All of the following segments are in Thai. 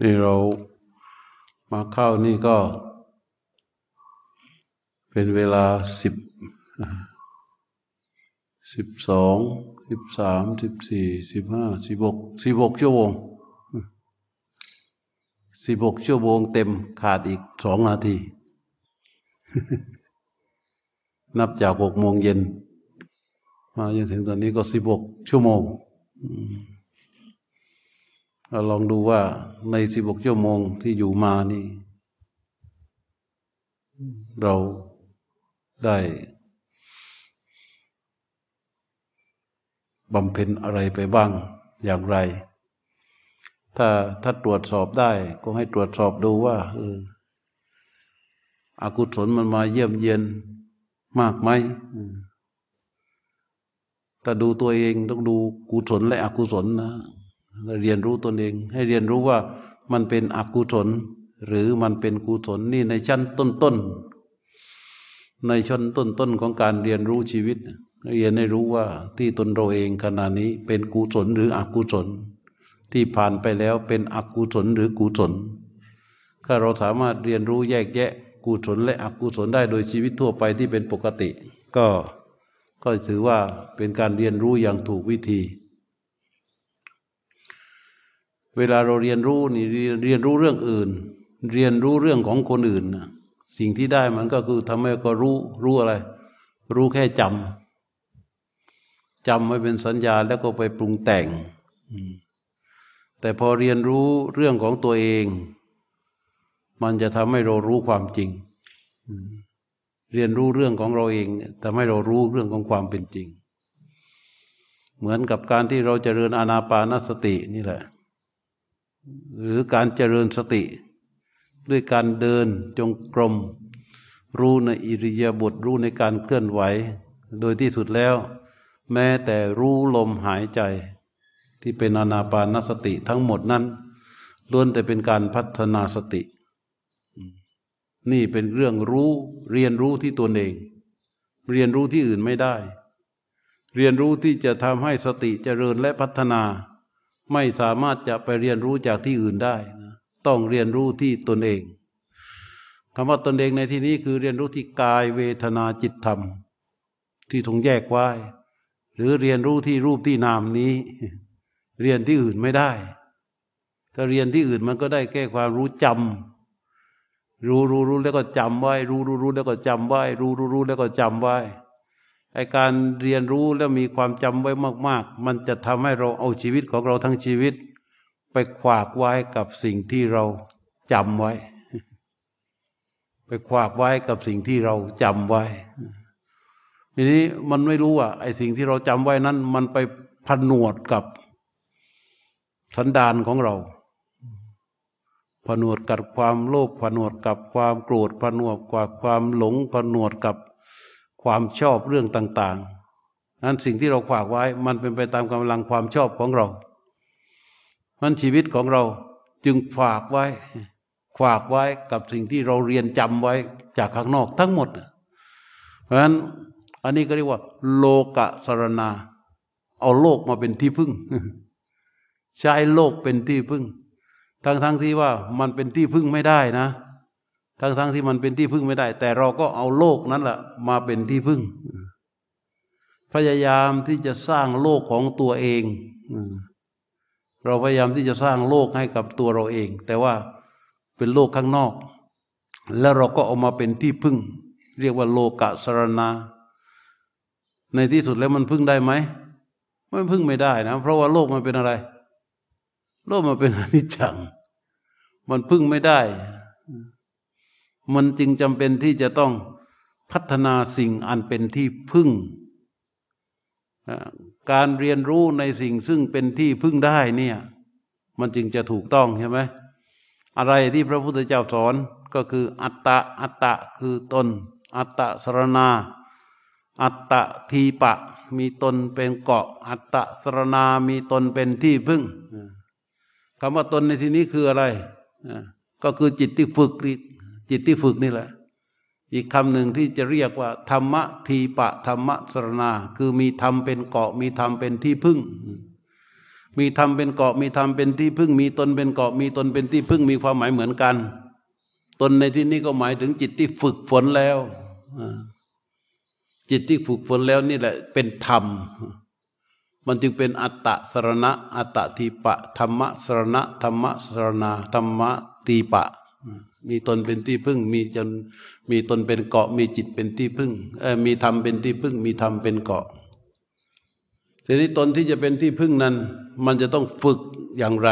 นี่เรามาเข้านี่ก็ เป็นเวลาสิบสิบสองสิบสามสิบสี่สิบห้าสิบหกสิบหกชั่วโมงสิบหกชั่วโมงเต็มขาดอีกสองนาที นับจากหกโมงเย็น มาจนถึงตอนนี้ก็สิบหกชั่วโมง เราลองดูว่าในสิบหกชั่วโมงที่อยู่มานี่ เราได้บำเพ็ญอะไรไปบ้างอย่างไร ถ้าถ้าตรวจสอบได้ก็ให้ตรวจสอบดูว่าเอออากุศลมันมาเยี่ยมเยียนมากไหมถ้าดูตัวเองต้องดูกุศลและอกุศลนะ เรียนรู้ตนเอง ให้เรียนรู้ว่ามันเป็นอกุศลหรือมันเป็นกุศลนี่ในชั้นต้นๆในชั้นต้นๆของการเรียนรู้ชีวิต เรียนให้รู้ว่าที่ตนเราเองขณะนี้เป็นกุศลหรืออกุศล ที่ผ่านไปแล้วเป็นอกุศลหรือกุศล ถ้าเราสามารถเรียนรู้แยกแยะกุศลและอกุศลได้โดยชีวิตทั่วไปที่เป็นปกติ ก็ก็ถือว่าเป็นการเรียนรู้อย่างถูกวิธี เวลาเราเรียนรู้นี่เรียนรู้เรื่องอื่น เรียนรู้เรื่องของคนอื่น สิ่งที่ได้มันก็คือทำให้ก็รู้รู้อะไร รู้แค่จำจำไว้เป็นสัญญาแล้วก็ไปปรุงแต่ง แต่พอเรียนรู้เรื่องของตัวเอง มันจะทำให้เรารู้ความจริง เรียนรู้เรื่องของเราเองทำให้เรารู้เรื่องของความเป็นจริง เหมือนกับการที่เราจเจริญอานาปานสตินี่แหละ หรือการเจริญสติ ด้วยการเดินจงกรม รู้ในอิริยาบถรู้ในการเคลื่อนไหว โดยที่สุดแล้ว แม้แต่รู้ลมหายใจ ที่เป็นอนาปานสติทั้งหมดนั้นล้วนแต่เป็นการพัฒนาสติ นี่เป็นเรื่องรู้เรียนรู้ที่ตัวเอง เรียนรู้ที่อื่นไม่ได้ เรียนรู้ที่จะทำให้สติเจริญและพัฒนา ไม่สามารถจะไปเรียนรู้จากที่อื่นได้นะต้องเรียนรู้ที่ตนเองคำว่าตนเองในที่นี้คือเรียนรู้ที่กายเวทนาจิตธรรม ที่ทงแยกไว้หรือเรียนรู้ที่รูปที่นามนี้ เรียนที่อื่นไม่ได้ ถ้าเรียนที่อื่นมันก็ได้แค่ความรู้จำรู้รู้รู้แล้วก็จำไว้ รู้รู้รู้แล้วก็จำไว้ รู้รู้รู้แล้วก็จำไว้ ไอการเรียนรู้แล้วมีความจำไว้มาก ๆ มันจะทำให้เราเอาชีวิตของเราทั้งชีวิต ไปขวากไว้กับสิ่งที่เราจำไว้ ไปขวากไว้กับสิ่งที่เราจำไว้ ทีนี้มันไม่รู้ว่าไอสิ่งที่เราจำไว้นั้น มันไปผนวดกับสันดานของเราผนวดกับความโลภผนวดกับความโกรธผนวดกับความหลงผนวดกับ ความชอบเรื่องต่างๆนั้นสิ่งที่เราฝากไว้ มันเป็นไปตามกำลังความชอบของเรามันชีวิตของเราจึงฝากไว้ ฝากไว้กับสิ่งที่เราเรียนจำไว้จากข้างนอกทั้งหมด เพราะฉะนั้นอันนี้ก็เรียกว่า โลกะสรณา เอาโลกมาเป็นที่พึ่ง ใช้โลกเป็นที่พึ่ง ทั้งทั้งที่ว่ามันเป็นที่พึ่งไม่ได้นะ ทั้งทั้งที่มันเป็นที่พึ่งไม่ได้ แต่เราก็เอาโลกนั้นแหละมาเป็นที่พึ่ง พยายามที่จะสร้างโลกของตัวเองเราพยายามที่จะสร้างโลกให้กับตัวเราเอง แต่ว่าเป็นโลกข้างนอก แล้วเราก็เอามาเป็นที่พึ่ง เรียกว่าโลกะสรณาในที่สุดแล้วมันพึ่งได้ไหมมันพึ่งไม่ได้นะ เพราะว่าโลกมันเป็นอะไร โลกมันเป็นอนิจจัง มันพึ่งไม่ได้ มันจึงจำเป็นที่จะต้องพัฒนาสิ่งอันเป็นที่พึ่ง การเรียนรู้ในสิ่งซึ่งเป็นที่พึ่งได้เนี่ยมันจึงจะถูกต้องใช่ไหมอะไรที่พระพุทธเจ้าสอนก็คืออัตตะอัตตะคือตน อัตตะสรณา อัตตะทีปะ มีตนเป็นเกาะ อัตตะสรณา มีตนเป็นที่พึ่งคำว่าตนในที่นี้คืออะไร ก็คือจิตที่ฝึก จิตที่ฝึกนี่แหละ อีกคำหนึ่งที่จะเรียกว่า ธรรมะทีปะธรรมะสรณา คือมีธรรมเป็นเกาะมีธรรมเป็นที่พึ่ง มีธรรมเป็นเกาะมีธรรมเป็นที่พึ่ง มีตนเป็นเกาะมีตนเป็นที่พึ่งมีความหมายเหมือนกัน ตนในที่นี้ก็หมายถึงจิตที่ฝึกฝนแล้วจิตที่ฝึกฝนแล้วนี่แหละเป็นธรรม มันจึงเป็นอัตตะสรณะ อัตตทีปะ ธรรมะสรณะ ธรรมะสรณาธรรมะตีปะ มีตนเป็นที่พึ่ง มีจนมีตนเป็นเกาะ มีจิตเป็นที่พึ่งมีธรรมเป็นที่พึ่ง มีธรรมเป็นเกาะทีนี้ตนที่จะเป็นที่พึ่งนั้น มันจะต้องฝึกอย่างไร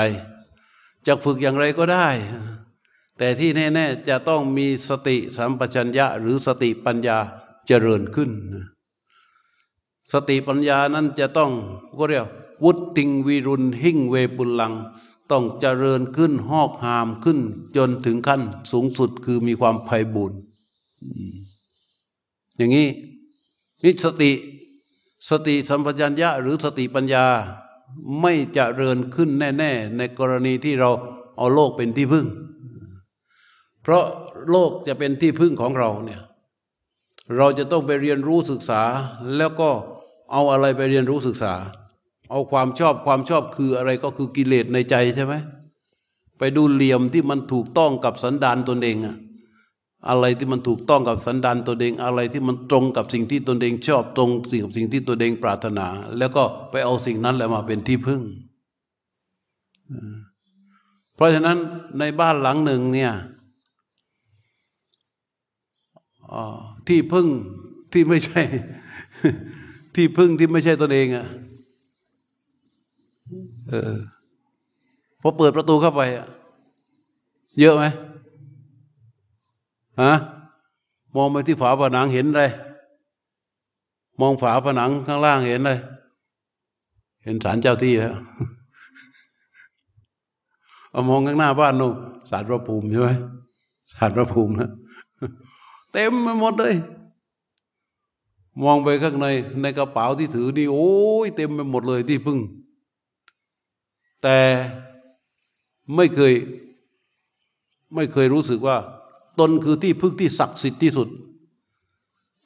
จะฝึกอย่างไรก็ได้ แต่ที่แน่ๆจะต้องมีสติสัมปชัญญะหรือสติปัญญาเจริญขึ้น สติปัญญานั้นจะต้องก็เรียกวุติงวิรุณหิ่งเวปุลัง ต้องเจริญขึ้นหอกหามขึ้น จนถึงขั้นสูงสุดคือมีความไพ่บุญอย่างนี้นิสติสติสัมปชัญญะหรือสติปัญญาไม่จะเริญขึ้นแน่ ๆ ในกรณีที่เราเอาโลกเป็นที่พึ่ง เพราะโลกจะเป็นที่พึ่งของเราเนี่ยเราจะต้องไปเรียนรู้ศึกษาแล้วก็เอาอะไรไปเรียนรู้ศึกษา เอาความชอบความชอบคืออะไรก็คือกิเลสในใจใช่ไหมไปดูเหลี่ยมที่มันถูกต้องกับสันดานตนเองอะอะไรที่มันถูกต้องกับสันดานตัวเอง อะไรที่มันตรงกับสิ่งที่ตนเองชอบตรงสิ่งกับสิ่งที่ตัวเองปรารถนา แล้วก็ไปเอาสิ่งนั้นแหละมาเป็นที่พึ่ง เพราะฉะนั้นในบ้านหลังหนึ่งเนี่ยที่พึ่งที่ไม่ใช่ ที่พึ่งที่ไม่ใช่ตนเองอะ เออพอเปิดประตูเข้าไปอะเยอะไหมฮะมองไปที่ฝาผนังเห็นอะไรมองฝาผนังข้างล่างเห็นอะไรเห็นศาลเจ้าที่แล้วเอามองข้างหน้าบ้านนู่นศาลพระภูมิใช่ไหมศาลพระภูมินะเต็มไปหมดเลย มองไปข้างในในกระเป๋าที่ถือนี่โอ้ยเต็มไปหมดเลยที่พึ่ง แต่ไม่เคยไม่เคยรู้สึกว่า ตนคือที่พึ่งที่ศักดิ์สิทธิ์ที่สุด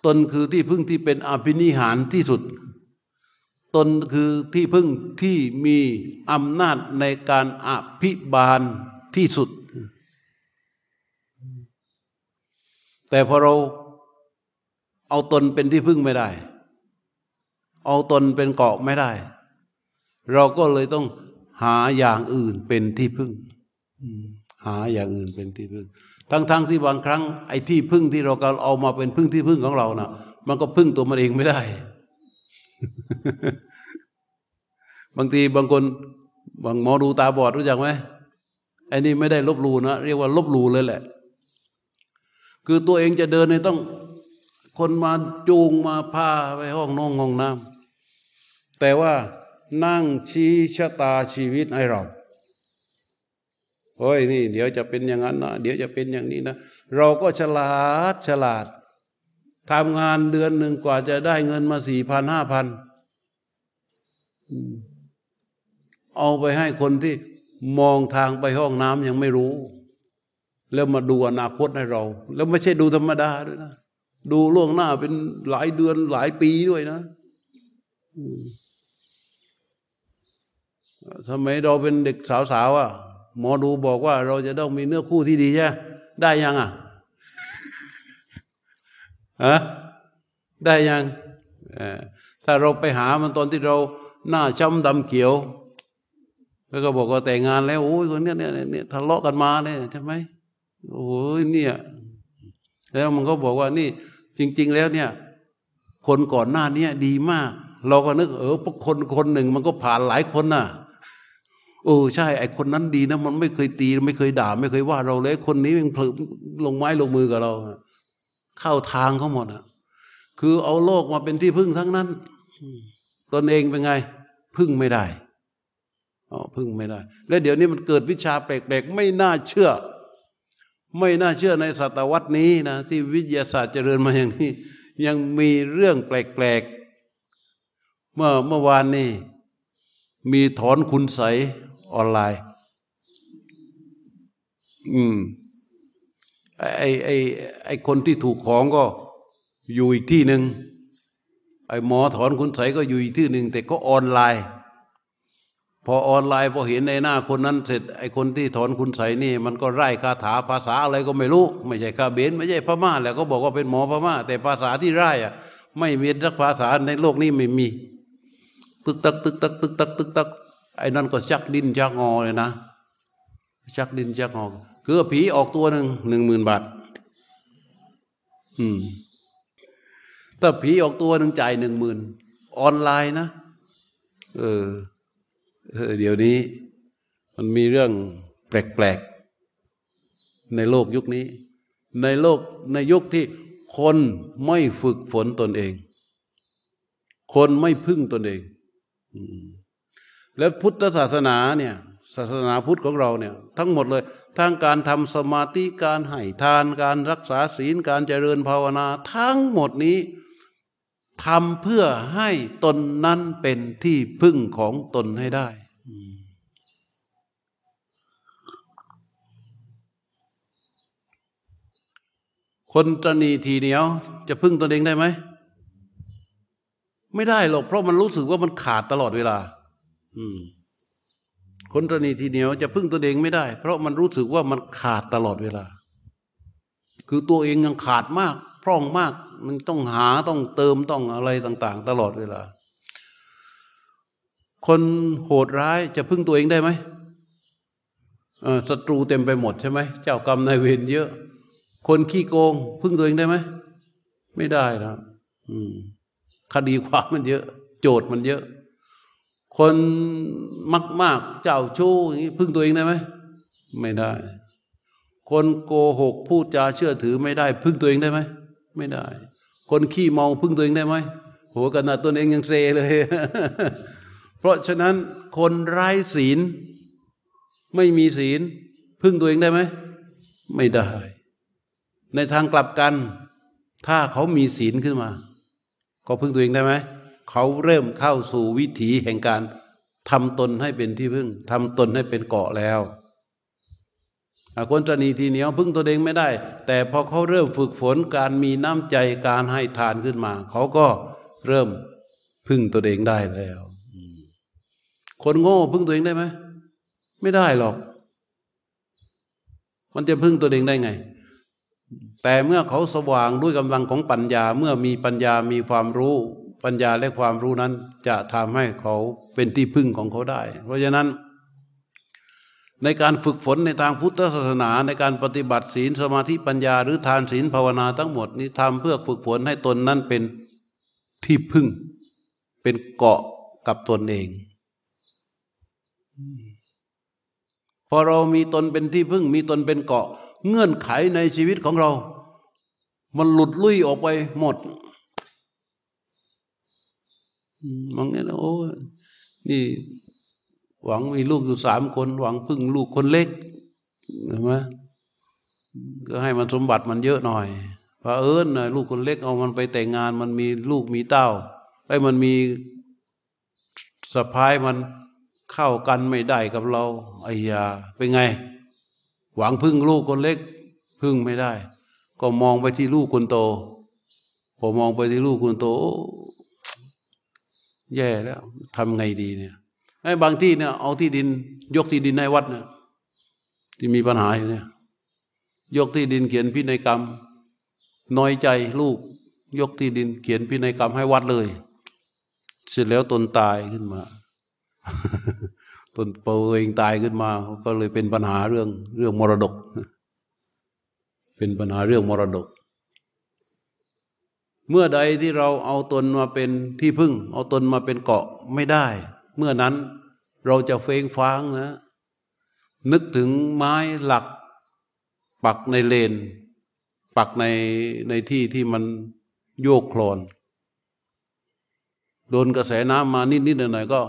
ตนคือที่พึ่งที่เป็นอภินิหารที่สุด ตนคือที่พึ่งที่มีอำนาจในการอภิบาลที่สุด แต่พอเราเอาตนเป็นที่พึ่งไม่ได้ เอาตนเป็นเกาะไม่ได้ เราก็เลยต้อง หาอย่างอื่นเป็นที่พึ่งหาอย่างอื่นเป็นที่พึ่ง ทั้งๆทที่บางครั้งไอ้ที่พึ่งที่เราเอามาเป็นพึ่งที่พึ่งของเรานะ่ะ มันก็พึ่งตัวมันเองไม่ได้ บางทีบางคนบางหมอดูตาบอดรู้จักไหมไอ้นี่ไม่ได้ลบหลู่นะเรียกว่าลบหลู่เลยแหละ คือตัวเองจะเดินเนี่ยต้อง คนมาจูงมาพาไปห้องน้องห้องน้ำแต่ว่า นั่งชี้ชะตาชีวิตให้เราโอ้ยนี่ เดี๋ยวจะเป็นอย่างนั้นนะเดี๋ยวจะเป็นอย่างนี้นะ เราก็ฉลาดฉลาดทำงานเดือนหนึ่งกว่าจะได้เงินมาสี่พันห้าพันเอาไปให้คนที่มองทางไปห้องน้ำยังไม่รู้ แล้วมาดูอนาคตให้เรา แล้วไม่ใช่ดูธรรมดาด้วยนะ ดูล่วงหน้าเป็นหลายเดือนหลายปีด้วยนะ ทำไมเราเป็นเด็กสาวๆอะหมอดูบอกว่าเราจะต้องมีเนื้อคู่ที่ดีใช่ได้ยังอะฮะได้ยังถ้าเราไปหามันตอนที่เราหน้าช้ำดำเขียว แล้วก็บอกว่าแต่งงานแล้วโอ้ยคนเนี้ยเนี่ยเนี่ยทะเลาะกันมาเนี่ยใช่ไหมโอ้ยเนี่ย แล้วมันก็บอกว่านี่จริง ๆ แล้วเนี่ย คนก่อนหน้านี้ดีมาก เราก็นึกเออพวกคนคนหนึ่งมันก็ผ่านหลายคนน่ะ โอ้ใช่ไอคนนั้นดีนะมันไม่เคยตีไม่เคยด่า ไม่เคยว่าเราเลย คนนี้มันเผลอลงไม้ลงมือกับเรา เข้าทางเขาหมดอะ คือเอาโลกมาเป็นที่พึ่งทั้งนั้นตนเองเป็นไง พึ่งไม่ได้อ๋อพึ่งไม่ได้ แล้วเดี๋ยวนี้มันเกิดวิชาแปลกๆไม่น่าเชื่อ ไม่น่าเชื่อในศตวรรษนี้นะที่วิทยาศาสตร์เจริญมาอย่างนี้ ยังมีเรื่องแปลกๆเมื่อเมื่อวานนี้มีถอนคุณใส ออนไลน์ อืมไอ้ไอ้ไอ้คนที่ถูกของก็อยู่อีกที่หนึ่งไอ้หมอถอนคุณใสก็อยู่อีกที่หนึ่งแต่ก็ออนไลน์ พอออนไลน์พอเห็นในหน้าคนนั้นเสร็จไอ้คนที่ถอนคุณใสนี่ มันก็ไร้คาถาภาษาอะไรก็ไม่รู้ ไม่ใช่คาเบนไม่ใช่พม่าแล้วก็บอกว่าเป็นหมอพม่า แต่ภาษาที่ไร้อะไม่มีสักภาษาในโลกนี้ไม่มี ตึกตักตึกตักตึกตักตึกตัก ไอ้นั่นก็ชักดิ้นชักงอเลยนะ ชักดิ้นชักงอคือผีออกตัวหนึ่งหนึ่งหมื่นบาทอืมถ้าผีออกตัวหนึ่งจ่ายหนึ่งหมื่นออนไลน์นะเออเดี๋ยวนี้ มันมีเรื่องแปลกๆ ในโลกยุคนี้ ในโลกในยุคที่คนไม่ฝึกฝนตนเอง คนไม่พึ่งตนเอง แล้วพุทธศาสนาเนี่ยศาสนาพุทธของเราเนี่ยทั้งหมดเลยทั้งการทำสมาธิการให้ทานการรักษาศีลการเจริญภาวนา ทั้งหมดนี้ทำเพื่อให้ตนนั้นเป็นที่พึ่งของตนให้ได้ คนตนีทีเหนียวจะพึ่งตนเองได้ไหม ไม่ได้หรอกเพราะมันรู้สึกว่ามันขาดตลอดเวลา คนตนีทีเหนียวจะพึ่งตนเองไม่ได้ เพราะมันรู้สึกว่ามันขาดตลอดเวลา คือตัวเองยังขาดมาก พร่องมาก มันต้องหาต้องเติมต้องอะไรต่าง ๆ ตลอดเวลา คนโหดร้ายจะพึ่งตัวเองได้ไหมศัตรูเต็มไปหมดใช่ไหมเจ้ากรรมนายเวรเยอะ คนขี้โกง พึ่งตัวเองได้ไหมไม่ได้นะคดีความมันเยอะ โจทย์มันเยอะ คนมากมากเจ้าชู้อย่างนี้พึ่งตัวเองได้ไหมไม่ได้ คนโกหกพูดจาเชื่อถือไม่ได้ พึ่งตัวเองได้ไหมไม่ได้ คนขี้เมาพึ่งตัวเองได้ไหมหัวกันนะตัวเองยังเซเลย เพราะฉะนั้นคนไร้ศีล ไม่มีศีล พึ่งตัวเองได้ไหมไม่ได้ ในทางกลับกัน ถ้าเขามีศีลขึ้นมา ก็พึ่งตัวเองได้ไหม เขาเริ่มเข้าสู่วิถีแห่งการทำตนให้เป็นที่พึ่งทำตนให้เป็นเกาะแล้วคนตนีทีเหนียวพึ่งตัวเองไม่ได้ แต่พอเขาเริ่มฝึกฝนการมีน้ำใจการให้ทานขึ้นมา เขาก็เริ่มพึ่งตัวเองได้แล้ว คนโง่พึ่งตัวเองได้ไหมไม่ได้หรอก มันจะพึ่งตัวเองได้ไง แต่เมื่อเขาสว่างด้วยกำลังของปัญญาเมื่อมีปัญญามีความรู้ ปัญญาและความรู้นั้นจะทำให้เขาเป็นที่พึ่งของเขาได้ เพราะฉะนั้น ในการฝึกฝนในทางพุทธศาสนา ในการปฏิบัติศีลสมาธิปัญญา หรือทานศีลภาวนาทั้งหมดนี้ทำเพื่อฝึกฝนให้ตนนั้นเป็นที่พึ่ง เป็นเกาะกับตนเองพอเรามีตนเป็นที่พึ่ง มีตนเป็นเกาะ เงื่อนไขในชีวิตของเรา มันหลุดลุ่ยออกไปหมด มองเงี้ยโอ้นี่หวังมีลูกอยู่สามคน หวังพึ่งลูกคนเล็กเห็นไหมก็ให้มันสมบัติมันเยอะหน่อยพระเอิญนะลูกคนเล็กเอามันไปแต่งงาน มันมีลูกมีเต้าไอ้มันมีสะพายมันเข้ากันไม่ได้กับเราไอ้ยาเป็นไง หวังพึ่งลูกคนเล็ก พึ่งไม่ได้ ก็มองไปที่ลูกคนโตพอมองไปที่ลูกคนโต แย่แล้วทำไงดีเนี่ยไอ้บางที่เนี่ยเอาที่ดิน ยกที่ดินในวัดเนี่ยที่มีปัญหาอยู่เนี่ย ยกที่ดินเขียนพินัยกรรม น้อยใจลูก ยกที่ดินเขียนพินัยกรรมให้วัดเลย เสร็จแล้วตนตายขึ้นมาตนเปเองตายขึ้นมา ก็เลยเป็นปัญหาเรื่องเรื่องมรดก เป็นปัญหาเรื่องมรดก เมื่อใดที่เราเอาตนมาเป็นที่พึ่ง เอาตนมาเป็นเกาะไม่ได้ เมื่อนั้นเราจะเฟ้งฟ้างนะ นึกถึงไม้หลัก ปักในเลน ปักในในที่ที่มันโยกโคลนโดนกระแสน้ำมานิดๆหน่อยๆก็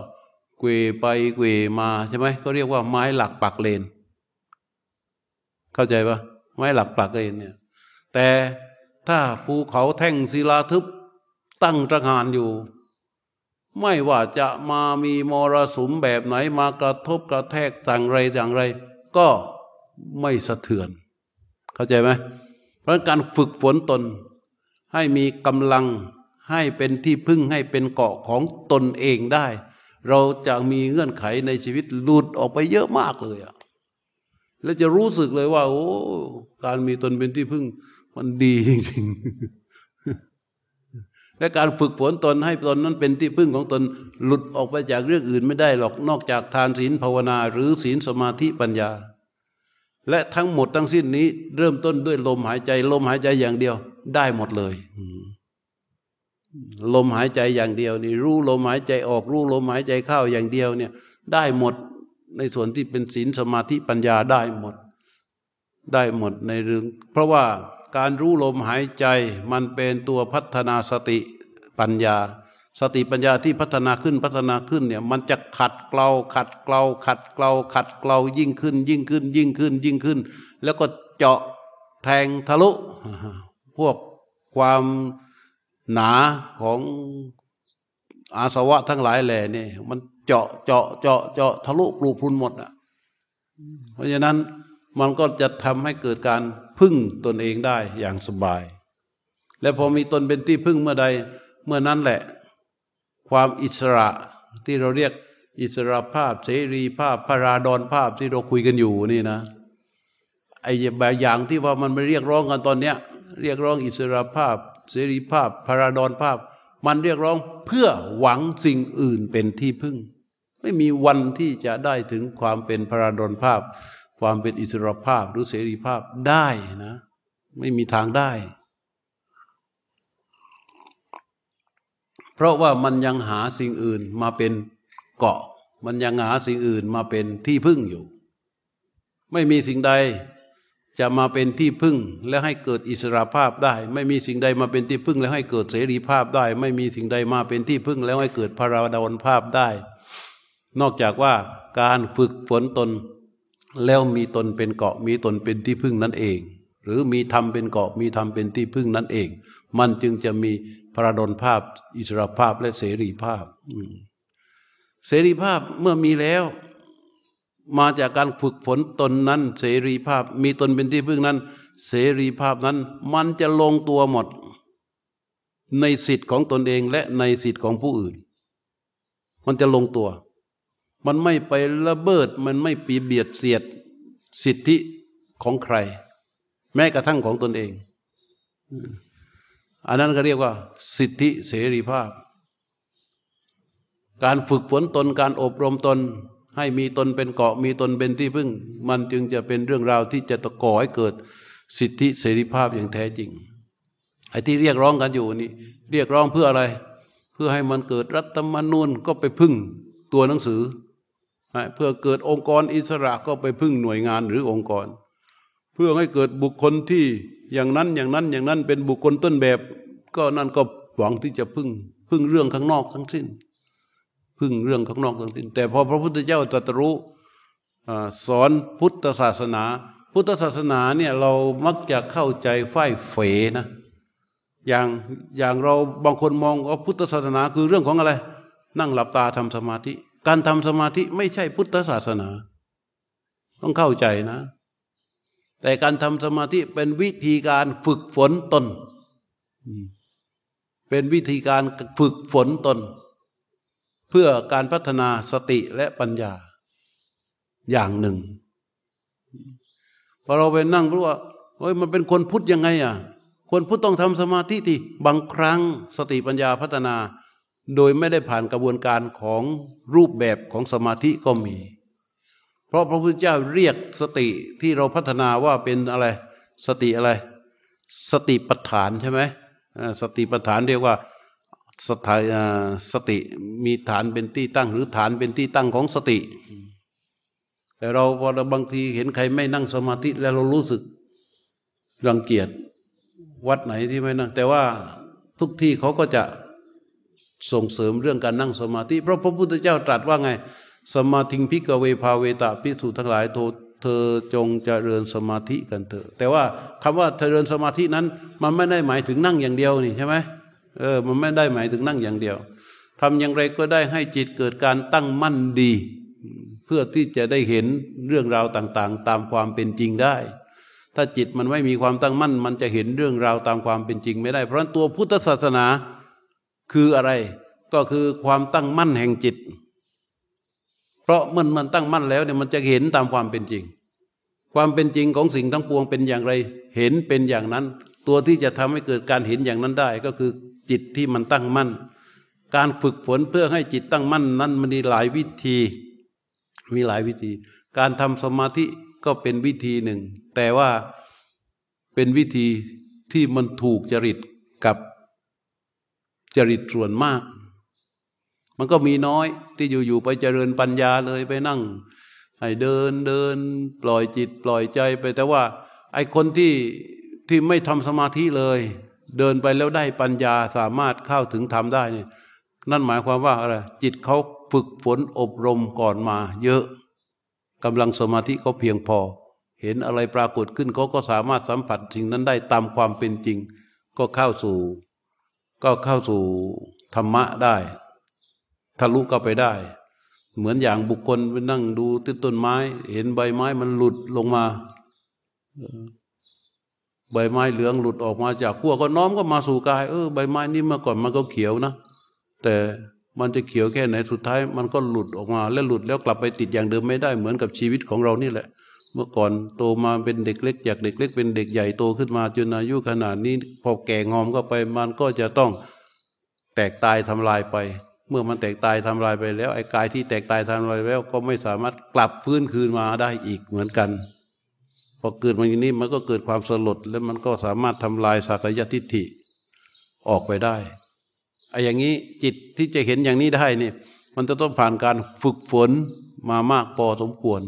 เกวไปเกวมาใช่ไหมเขาเรียกว่าไม้หลักปักเลน เข้าใจปะไม้หลักปักเลนเนี่ยแต่ ถ้าภูเขาแท่งศิลาทึบตั้งตระหานอยู่ ไม่ว่าจะมามีมรสุมแบบไหนมากระทบกระแทกต่างไรอย่างไร ก็ไม่สะเทือน เข้าใจไหมเพราะการฝึกฝนตน ให้มีกำลังให้เป็นที่พึ่งให้เป็นเกาะของตนเองได้ เราจะมีเงื่อนไขในชีวิตหลุดออกไปเยอะมากเลยอะแล้วจะรู้สึกเลยว่า โอ้ การมีตนเป็นที่พึ่ง มันดีจริงๆและการฝึกฝนตนให้ตนนั้นเป็นที่พึ่งของตนหลุดออกไปจากเรื่องอื่นไม่ได้หรอกนอกจากทานศีลภาวนา หรือศีลสมาธิปัญญา และทั้งหมดทั้งสิ้นนี้ เริ่มต้นด้วยลมหายใจ ลมหายใจอย่างเดียว ได้หมดเลยลมหายใจอย่างเดียวนี่รู้ลมหายใจออกรู้ลมหายใจเข้าอย่างเดียวเนี่ย ได้หมดในส่วนที่เป็นศีลสมาธิปัญญาได้หมด ได้หมดในเรื่อง เพราะว่า การรู้ลมหายใจมันเป็นตัวพัฒนาสติปัญญา สติปัญญาที่พัฒนาขึ้นพัฒนาขึ้นเนี่ยมันจะขัดเกลาขัดเกลาขัดเกลาขัดเกลายิ่งขึ้น ยิ่งขึ้น ยิ่งขึ้น ยิ่งขึ้น แล้วก็เจาะแทงทะลุ พวกความหนาของอาสวะทั้งหลายแหล่นี่มันเจาะเจาะเจาะเจาะทะลุปลูกพุนหมดอะเพราะฉะนั้นมันก็จะทำให้เกิดการ พึ่งตนเองได้อย่างสบาย และพอมีตนเป็นที่พึ่งเมื่อใดเมื่อนั้นแหละ ความอิสระที่เราเรียกอิสระภาพเสรีภาพพระราดอนภาพที่เราคุยกันอยู่นี่นะไอ้แบบอย่างที่ว่ามันไม่เรียกร้องกันตอนเนี้ยเรียกร้องอิสระภาพ เสรีภาพพราดอนภาพ มันเรียกร้องเพื่อหวังสิ่งอื่นเป็นที่พึ่ง ไม่มีวันที่จะได้ถึงความเป็นพราดอนภาพ ความเป็นอิสรภาพหรือเสรีภาพได้นะ ไม่มีทางได้ เพราะว่ามันยังหาสิ่งอื่นมาเป็นเกาะ มันยังหาสิ่งอื่นมาเป็นที่พึ่งอยู่ ไม่มีสิ่งใดจะมาเป็นที่พึ่งและให้เกิดอิสระภาพได้ ไม่มีสิ่งใดมาเป็นที่พึ่ง แล้วให้เกิดเสรีภาพได้ ไม่มีสิ่งใดมาเป็นที่พึ่ง แล้วให้เกิดพาราดอนภาพได้ นอกจากว่าการฝึกฝนตน แล้วมีตนเป็นเกาะมีตนเป็นที่พึ่งนั่นเอง หรือมีธรรมเป็นเกาะมีธรรมเป็นที่พึ่งนั่นเอง มันจึงจะมีพระดลภาพ อิสรภาพและเสรีภาพ เสรีภาพเมื่อมีแล้ว มาจากการฝึกฝนตนนั้น เสรีภาพมีตนเป็นที่พึ่งนั้น เสรีภาพนั้น มันจะลงตัวหมด ในสิทธิ์ของตนเองและในสิทธิ์ของผู้อื่น มันจะลงตัว มันไม่ไประเบิด มันไม่ปีเบียดเสียดสิทธิของใคร แม้กระทั่งของตนเอง อันนั้นก็เรียกว่า สิทธิเสรีภาพ การฝึกฝนตนการอบรมตน ให้มีตนเป็นเกาะมีตนเป็นที่พึ่ง มันจึงจะเป็นเรื่องราวที่จะตะก่อให้เกิดสิทธิเสรีภาพอย่างแท้จริงไอ้ที่เรียกร้องกันอยู่นี่ เรียกร้องเพื่ออะไร เพื่อให้มันเกิดรัฐธรรมนูญก็ไปพึ่งตัวหนังสือ เพื่อเกิดองค์กรอิสระก็ไปพึ่งหน่วยงานหรือองค์กร เพื่อให้เกิดบุคคลที่อย่างนั้นอย่างนั้นอย่างนั้นเป็นบุคคลต้นแบบ ก็นั่นก็หวังที่จะพึ่งพึ่งเรื่องข้างนอกทั้งสิ้น พึ่งเรื่องข้างนอกทั้งสิ้น แต่พอพระพุทธเจ้าตรัสรู้สอนพุทธศาสนา พุทธศาสนาเนี่ยเรามักจะเข้าใจฝ่ายเฝนะอย่างอย่างเราบางคนมองว่าพุทธศาสนาคือเรื่องของอะไร นั่งหลับตาทำสมาธิ การทำสมาธิไม่ใช่พุทธศาสนา ต้องเข้าใจนะ แต่การทำสมาธิเป็นวิธีการฝึกฝนตน เป็นวิธีการฝึกฝนตน เพื่อการพัฒนาสติและปัญญาอย่างหนึ่งพอเราไปนั่งรู้ว่าเฮ้ยมันเป็นคนพุทธยังไงอะคนพุทธต้องทำสมาธิที่บางครั้งสติปัญญาพัฒนา โดยไม่ได้ผ่านกระบวนการของรูปแบบของสมาธิก็มี เพราะพระพุทธเจ้าเรียกสติที่เราพัฒนาว่าเป็นอะไรสติอะไร สติปัฏฐานใช่ไหมสติปัฏฐานเรียกว่าสถาสติมีฐานเป็นที่ตั้ง หรือฐานเป็นที่ตั้งของสติ แต่เราพอเราบางทีเห็นใครไม่นั่งสมาธิแล้วเรารู้สึกรังเกียจวัดไหนที่ไม่นั่งแต่ว่าทุกที่เขาก็จะ ส่งเสริมเรื่องการนั่งสมาธิ เพราะพระพุทธเจ้าตรัสว่าไง สมาธิพิกเวภาเวตาพิสุทั้งหลายโทเธอจงเจริญสมาธิกันเถอะแต่ว่าคำว่าเจริญสมาธินั้น มันไม่ได้หมายถึงนั่งอย่างเดียวนี่ใช่ไหมเออมันไม่ได้หมายถึงนั่งอย่างเดียวทำอย่างไรก็ได้ให้จิตเกิดการตั้งมั่นดี เพื่อที่จะได้เห็นเรื่องราวต่างๆ ตามความเป็นจริงได้ ถ้าจิตมันไม่มีความตั้งมั่น มันจะเห็นเรื่องราวตามความเป็นจริงไม่ได้ เพราะนั้นตัวพุทธศาสนา คืออะไรก็คือความตั้งมั่นแห่งจิต เพราะมันมันตั้งมั่นแล้วเนี่ยมันจะเห็นตามความเป็นจริง ความเป็นจริงของสิ่งทั้งปวงเป็นอย่างไร เห็นเป็นอย่างนั้น ตัวที่จะทำให้เกิดการเห็นอย่างนั้นได้ ก็คือจิตที่มันตั้งมั่น การฝึกฝนเพื่อให้จิตตั้งมั่นนั้นมันมีหลายวิธี มีหลายวิธี การทำสมาธิก็เป็นวิธีหนึ่ง แต่ว่าเป็นวิธีที่มันถูกจริตกับ จริตส่วนมาก มันก็มีน้อยที่อยู่ๆไปเจริญปัญญาเลยไปนั่งให้เดินเดิน ปล่อยจิตปล่อยใจไป แต่ว่า ไอ้คนที่ที่ไม่ทำสมาธิเลย เดินไปแล้วได้ปัญญาสามารถเข้าถึงธรรมได้นี่นั่นหมายความว่าอะไรจิตเขาฝึกฝนอบรมก่อนมาเยอะกำลังสมาธิเขาเพียงพอ เห็นอะไรปรากฏขึ้นเขาก็สามารถสัมผัสสิ่งนั้นได้ตามความเป็นจริง ก็เข้าสู่ ก็เข้าสู่ธรรมะได้ทะลุก็ไปได้ เหมือนอย่างบุคคลไปนั่งดูต้นต้นไม้ เห็นใบไม้มันหลุดลงมาใบไม้เหลืองหลุดออกมาจากขั้วก็น้อมก็มาสู่กายเออใบไม้นี้เมื่อก่อนมันก็เขียวนะ แต่มันจะเขียวแค่ไหนสุดท้าย มันก็หลุดออกมา แล้วหลุดแล้วกลับไปติดอย่างเดิมไม่ได้เหมือนกับชีวิตของเรานี่แหละ เมื่อก่อนโตมาเป็นเด็กเล็กจากเด็กเล็กเป็นเด็กใหญ่โตขึ้นมาจนอายุขนาดนี้พอแก่งอมก็ไปมันก็จะต้องแตกตายทำลายไป เมื่อมันแตกตายทำลายไปแล้วไอ้กายที่แตกตายทำลายแล้ว ก็ไม่สามารถกลับฟื้นคืนมาได้อีกเหมือนกันพอเกิดมาอย่างนี้มันก็เกิดความสลดแล้วมันก็สามารถทำลายสักยทิฏฐิออกไปได้ไอ้อย่างนี้จิตที่จะเห็นอย่างนี้ได้เนี่ยมันจะต้องผ่านการฝึกฝนมามากพอสมควร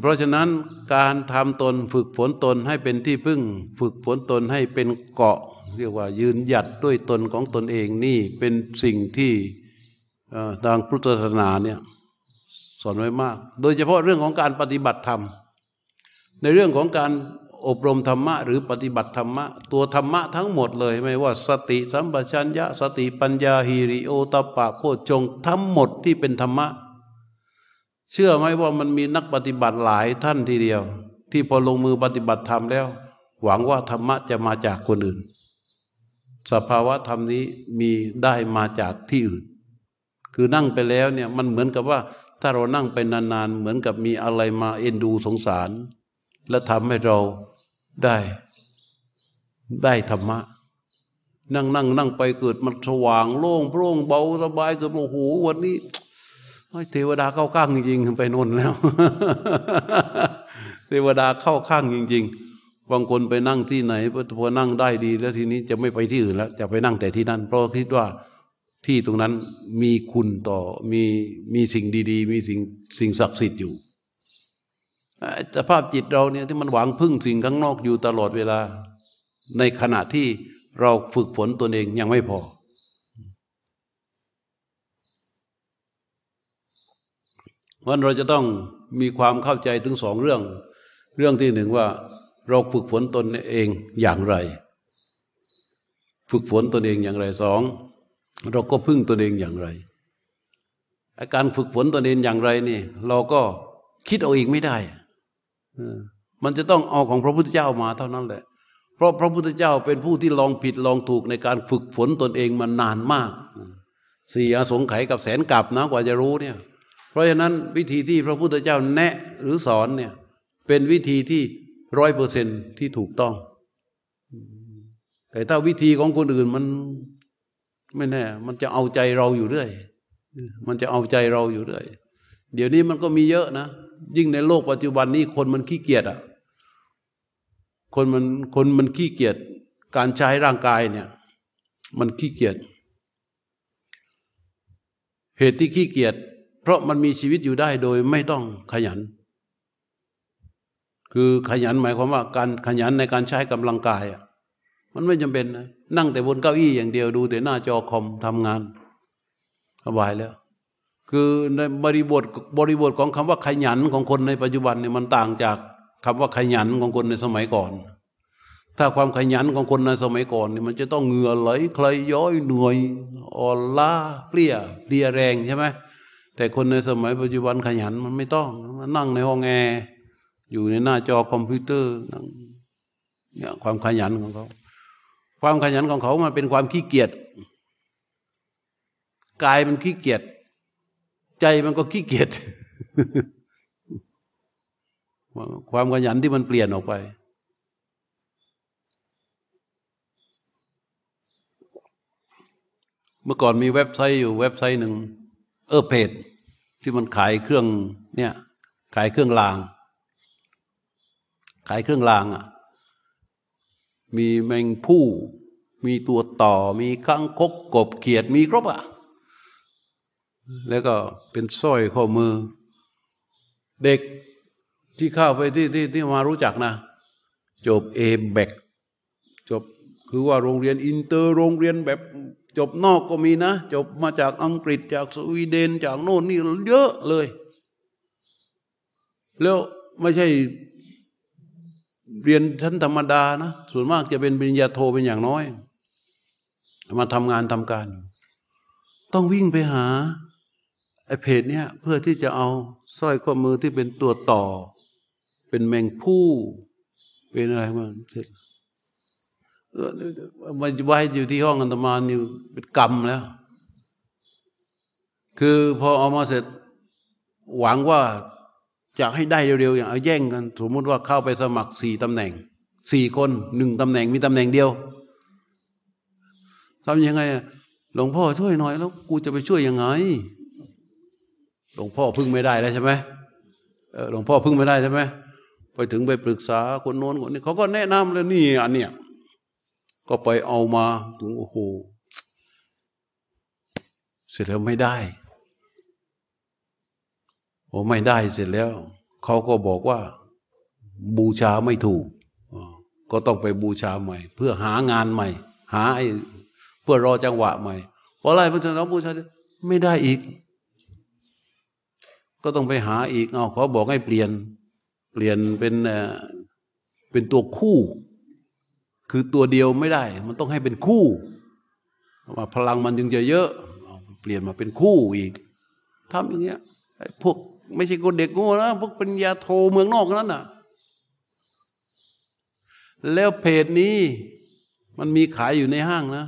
เพราะฉะนั้นการทำตนฝึกฝนตนให้เป็นที่พึ่ง ฝึกฝนตนให้เป็นเกาะ เรียกว่ายืนหยัดด้วยตนของตนเองนี่เป็นสิ่งที่ทางพุทธศาสนาเนี่ยสอนไว้มาก โดยเฉพาะเรื่องของการปฏิบัติธรรม ในเรื่องของการอบรมธรรมะ หรือปฏิบัติธรรมะ ตัวธรรมะทั้งหมดเลย ไม่ว่าสติสัมปชัญญะ สติปัญญาฮิริโอตปะโพชงทั้งหมดที่เป็นธรรมะ ชื่อไหมว่ามันมีนักปฏิบัติหลายท่านทีเดียว ที่พอลงมือปฏิบัติธรรมแล้ว หวังว่าธรรมะจะมาจากคนอื่น สภาวะธรรมนี้มีได้มาจากที่อื่น คือนั่งไปแล้วเนี่ยมันเหมือนกับว่า ถ้าเรานั่งไปนานๆเหมือนกับมีอะไรมาเอ็นดูสงสาร และทำให้เราได้ได้ธรรมะ นั่งนั่งนั่งไปเกิดมันสว่างโล่งโปร่งเบาสบายเกิดโอ้โหวันนี้ เทวดาเข้าข้างจริงๆไปนนแล้ว เทวดาเข้าข้างจริง ๆ บางคนไปนั่งที่ไหนพอนั่งได้ดี แล้วทีนี้จะไม่ไปที่อื่นแล้ว จะไปนั่งแต่ที่นั่น เพราะคิดว่าที่ตรงนั้นมีคุณต่อมีมีสิ่งดี ๆ มีสิ่งสิ่งศักดิ์สิทธิ์อยู่สภาพจิตเราเนี่ยที่มันหวังพึ่งสิ่งข้างนอกอยู่ตลอดเวลา ในขณะที่เราฝึกฝนตนเองยังไม่พอ วันเราจะต้องมีความเข้าใจถึงสองเรื่อง เรื่องที่หนึ่งว่าเราฝึกฝนตนเองอย่างไร ฝึกฝนตนเองอย่างไรสองเราก็พึ่งตนเองอย่างไรอาการฝึกฝนตนเองอย่างไรนี่ เราก็คิดเอาเองไม่ได้ มันจะต้องเอาของพระพุทธเจ้ามาเท่านั้นแหละ เพราะพระพุทธเจ้าเป็นผู้ที่ลองผิดลองถูกในการฝึกฝนตนเองมานานมากสี่อสงไขยกับแสนกับนะกว่าจะรู้เนี่ย ราะฉะนั้นวิธีที่พระพุทธเจ้าแนะหรือสอนเนี่ยเป็นวิธีที่ร้อยเปอร์เซนที่ถูกต้อง แต่ถ้าวิธีของคนอื่นมันไม่แน่ มันจะเอาใจเราอยู่เรื่อย มันจะเอาใจเราอยู่เรื่อย เดี๋ยวนี้มันก็มีเยอะนะ ยิ่งในโลกปัจจุบันนี้คนมันขี้เกียจอะ คนมันคนมันขี้เกียจการใช้ร่างกายเนี่ย มันขี้เกียจเหตุที่ขี้เกียจ เพราะมันมีชีวิตอยู่ได้โดยไม่ต้องขยัน คือขยันหมายความว่าการขยันในการใช้กำลังกายอะมันไม่จำเป็นนะนั่งแต่บนเก้าอี้อย่างเดียวดูแต่หน้าจอคอมทำงานสบายแล้ว คือในบริบทบริบทของคำว่าขยันของคนในปัจจุบันเนี่ยมันต่างจากคำว่าขยันของคนในสมัยก่อน ถ้าความขยันของคนในสมัยก่อนเนี่ยมันจะต้องเหงื่อไหลไคลย้อยเหนื่อยอ่อนล้าเปลี้ยเพลียแรงใช่ไหม แต่คนในสมัยปัจจุบันขยันมันไม่ต้องมานั่งในห้องแอร์อยู่ในหน้าจอคอมพิวเตอร์เนี่ยความขยันของเขา ความขยันของเขามันเป็นความขี้เกียจกายมันขี้เกียจใจมันก็ขี้เกียจความขยันที่มันเปลี่ยนออกไป เมื่อก่อนมีเว็บไซต์อยู่เว็บไซต์หนึ่ง เออเพจที่มันขายเครื่องเนี่ยขายเครื่องราง ขายเครื่องรางอะมีแมงภู่ มีตัวต่อ มีคางคกกบเขียดมีครบอะแล้วก็เป็นสร้อยข้อมือ เด็กที่เข้าไปที่ที่ที่มารู้จักนะ จบเอแบกจบคือว่าโรงเรียนอินเตอร์โรงเรียนแบบ จบนอกก็มีนะ จบมาจากอังกฤษจากสวีเดนจากโน่นนี่เยอะเลย แล้วไม่ใช่เรียนชั้นธรรมดานะ ส่วนมากจะเป็นปริญญาโทเป็นอย่างน้อย มาทำงานทำการ ต้องวิ่งไปหาไอ้เพจเนี้ยเพื่อที่จะเอาสร้อยข้อมือที่เป็นตัวต่อ เป็นแมงผู้เป็นอะไรมาเสร็จ มันไว้อยู่ที่ห้องอันตมานอยู่เป็นกรรมแล้ว คือพอเอามาเสร็จหวังว่าจะให้ได้เร็วๆอย่างเอาแย่งกัน สมมติว่าเข้าไปสมัครสี่ตำแหน่งสี่คนหนึ่งตำแหน่งมีตำแหน่งเดียวทำยังไงหลวงพ่อช่วยหน่อยแล้ว กูจะไปช่วยยังไง หลวงพ่อพึ่งไม่ได้แล้วใช่ไหมหลวงพ่อพึ่งไม่ได้ใช่ไหมไปถึงไปปรึกษาคนโน้นคนนี้เขาก็แนะนำแล้วนี่อันเนี้ย ก็ไปเอามาถึงโอ้โหเสร็จแล้วไม่ได้พอไม่ได้เสร็จแล้ว เขาก็บอกว่าบูชาไม่ถูก ก็ต้องไปบูชาใหม่ เพื่อหางานใหม่ หาไอ้เพื่อรอจังหวะใหม่พอไรพระเจ้าบูชาไม่ได้อีก ก็ต้องไปหาอีกเอาเขาบอกให้เปลี่ยน เปลี่ยนเป็นเป็นตัวคู่ คือตัวเดียวไม่ได้ มันต้องให้เป็นคู่ว่าพลังมันจึงจะเยอะ เปลี่ยนมาเป็นคู่อีกทำอย่างเงี้ยพวกไม่ใช่คนเด็กโง่นะพวกปัญญาโทเมืองนอกนั้นน่ะ แล้วเพจนี้มันมีขายอยู่ในห้างนะ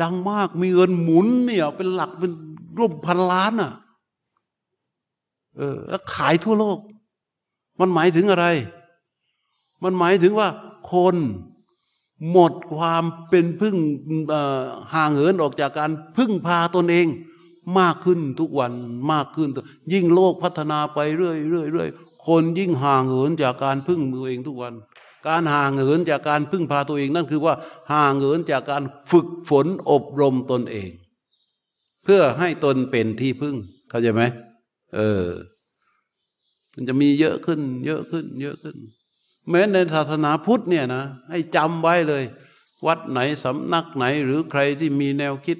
ดังมากมีเงินหมุนเนี่ย เป็นหลักเป็นร่วมพันล้านอะ เออ แล้วขายทั่วโลก มันหมายถึงอะไร มันหมายถึงว่าคน หมดความเป็นพึ่งห่างเหินออกจากการพึ่งพาตนเองมากขึ้นทุกวันมากขึ้น ยิ่งโลกพัฒนาไปเรื่อยเรื่อยเรื่อยคนยิ่งห่างเหินจากการพึ่งมือเองทุกวัน การห่างเหินจากการพึ่งพาตัวเองนั่นคือว่าห่างเหินจากการฝึกฝนอบรมตนเอง เพื่อให้ตนเป็นที่พึ่ง เข้าใจไหมเออ มันจะมีเยอะขึ้น เยอะขึ้น เยอะขึ้น แม้ในศาสนาพุทธเนี่ยนะให้จำไว้เลย วัดไหนสำนักไหนหรือใครที่มีแนวคิด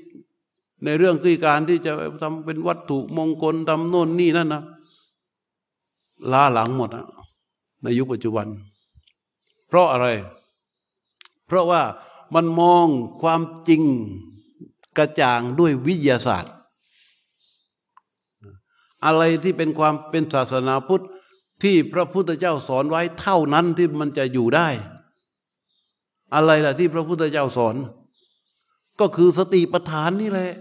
ในเรื่องที่การที่จะทำเป็นวัตถุมงคลทำโน่นนี่นั่นนะล้าหลังหมดอะในยุคปัจจุบัน เพราะอะไร เพราะว่ามันมองความจริงกระจ่างด้วยวิทยาศาสตร์ อะไรที่เป็นความเป็นศาสนาพุทธ ที่พระพุทธเจ้าสอนไว้เท่านั้นที่มันจะอยู่ได้ อะไรล่ะที่พระพุทธเจ้าสอน ก็คือสติปัฏฐานนี่แหละ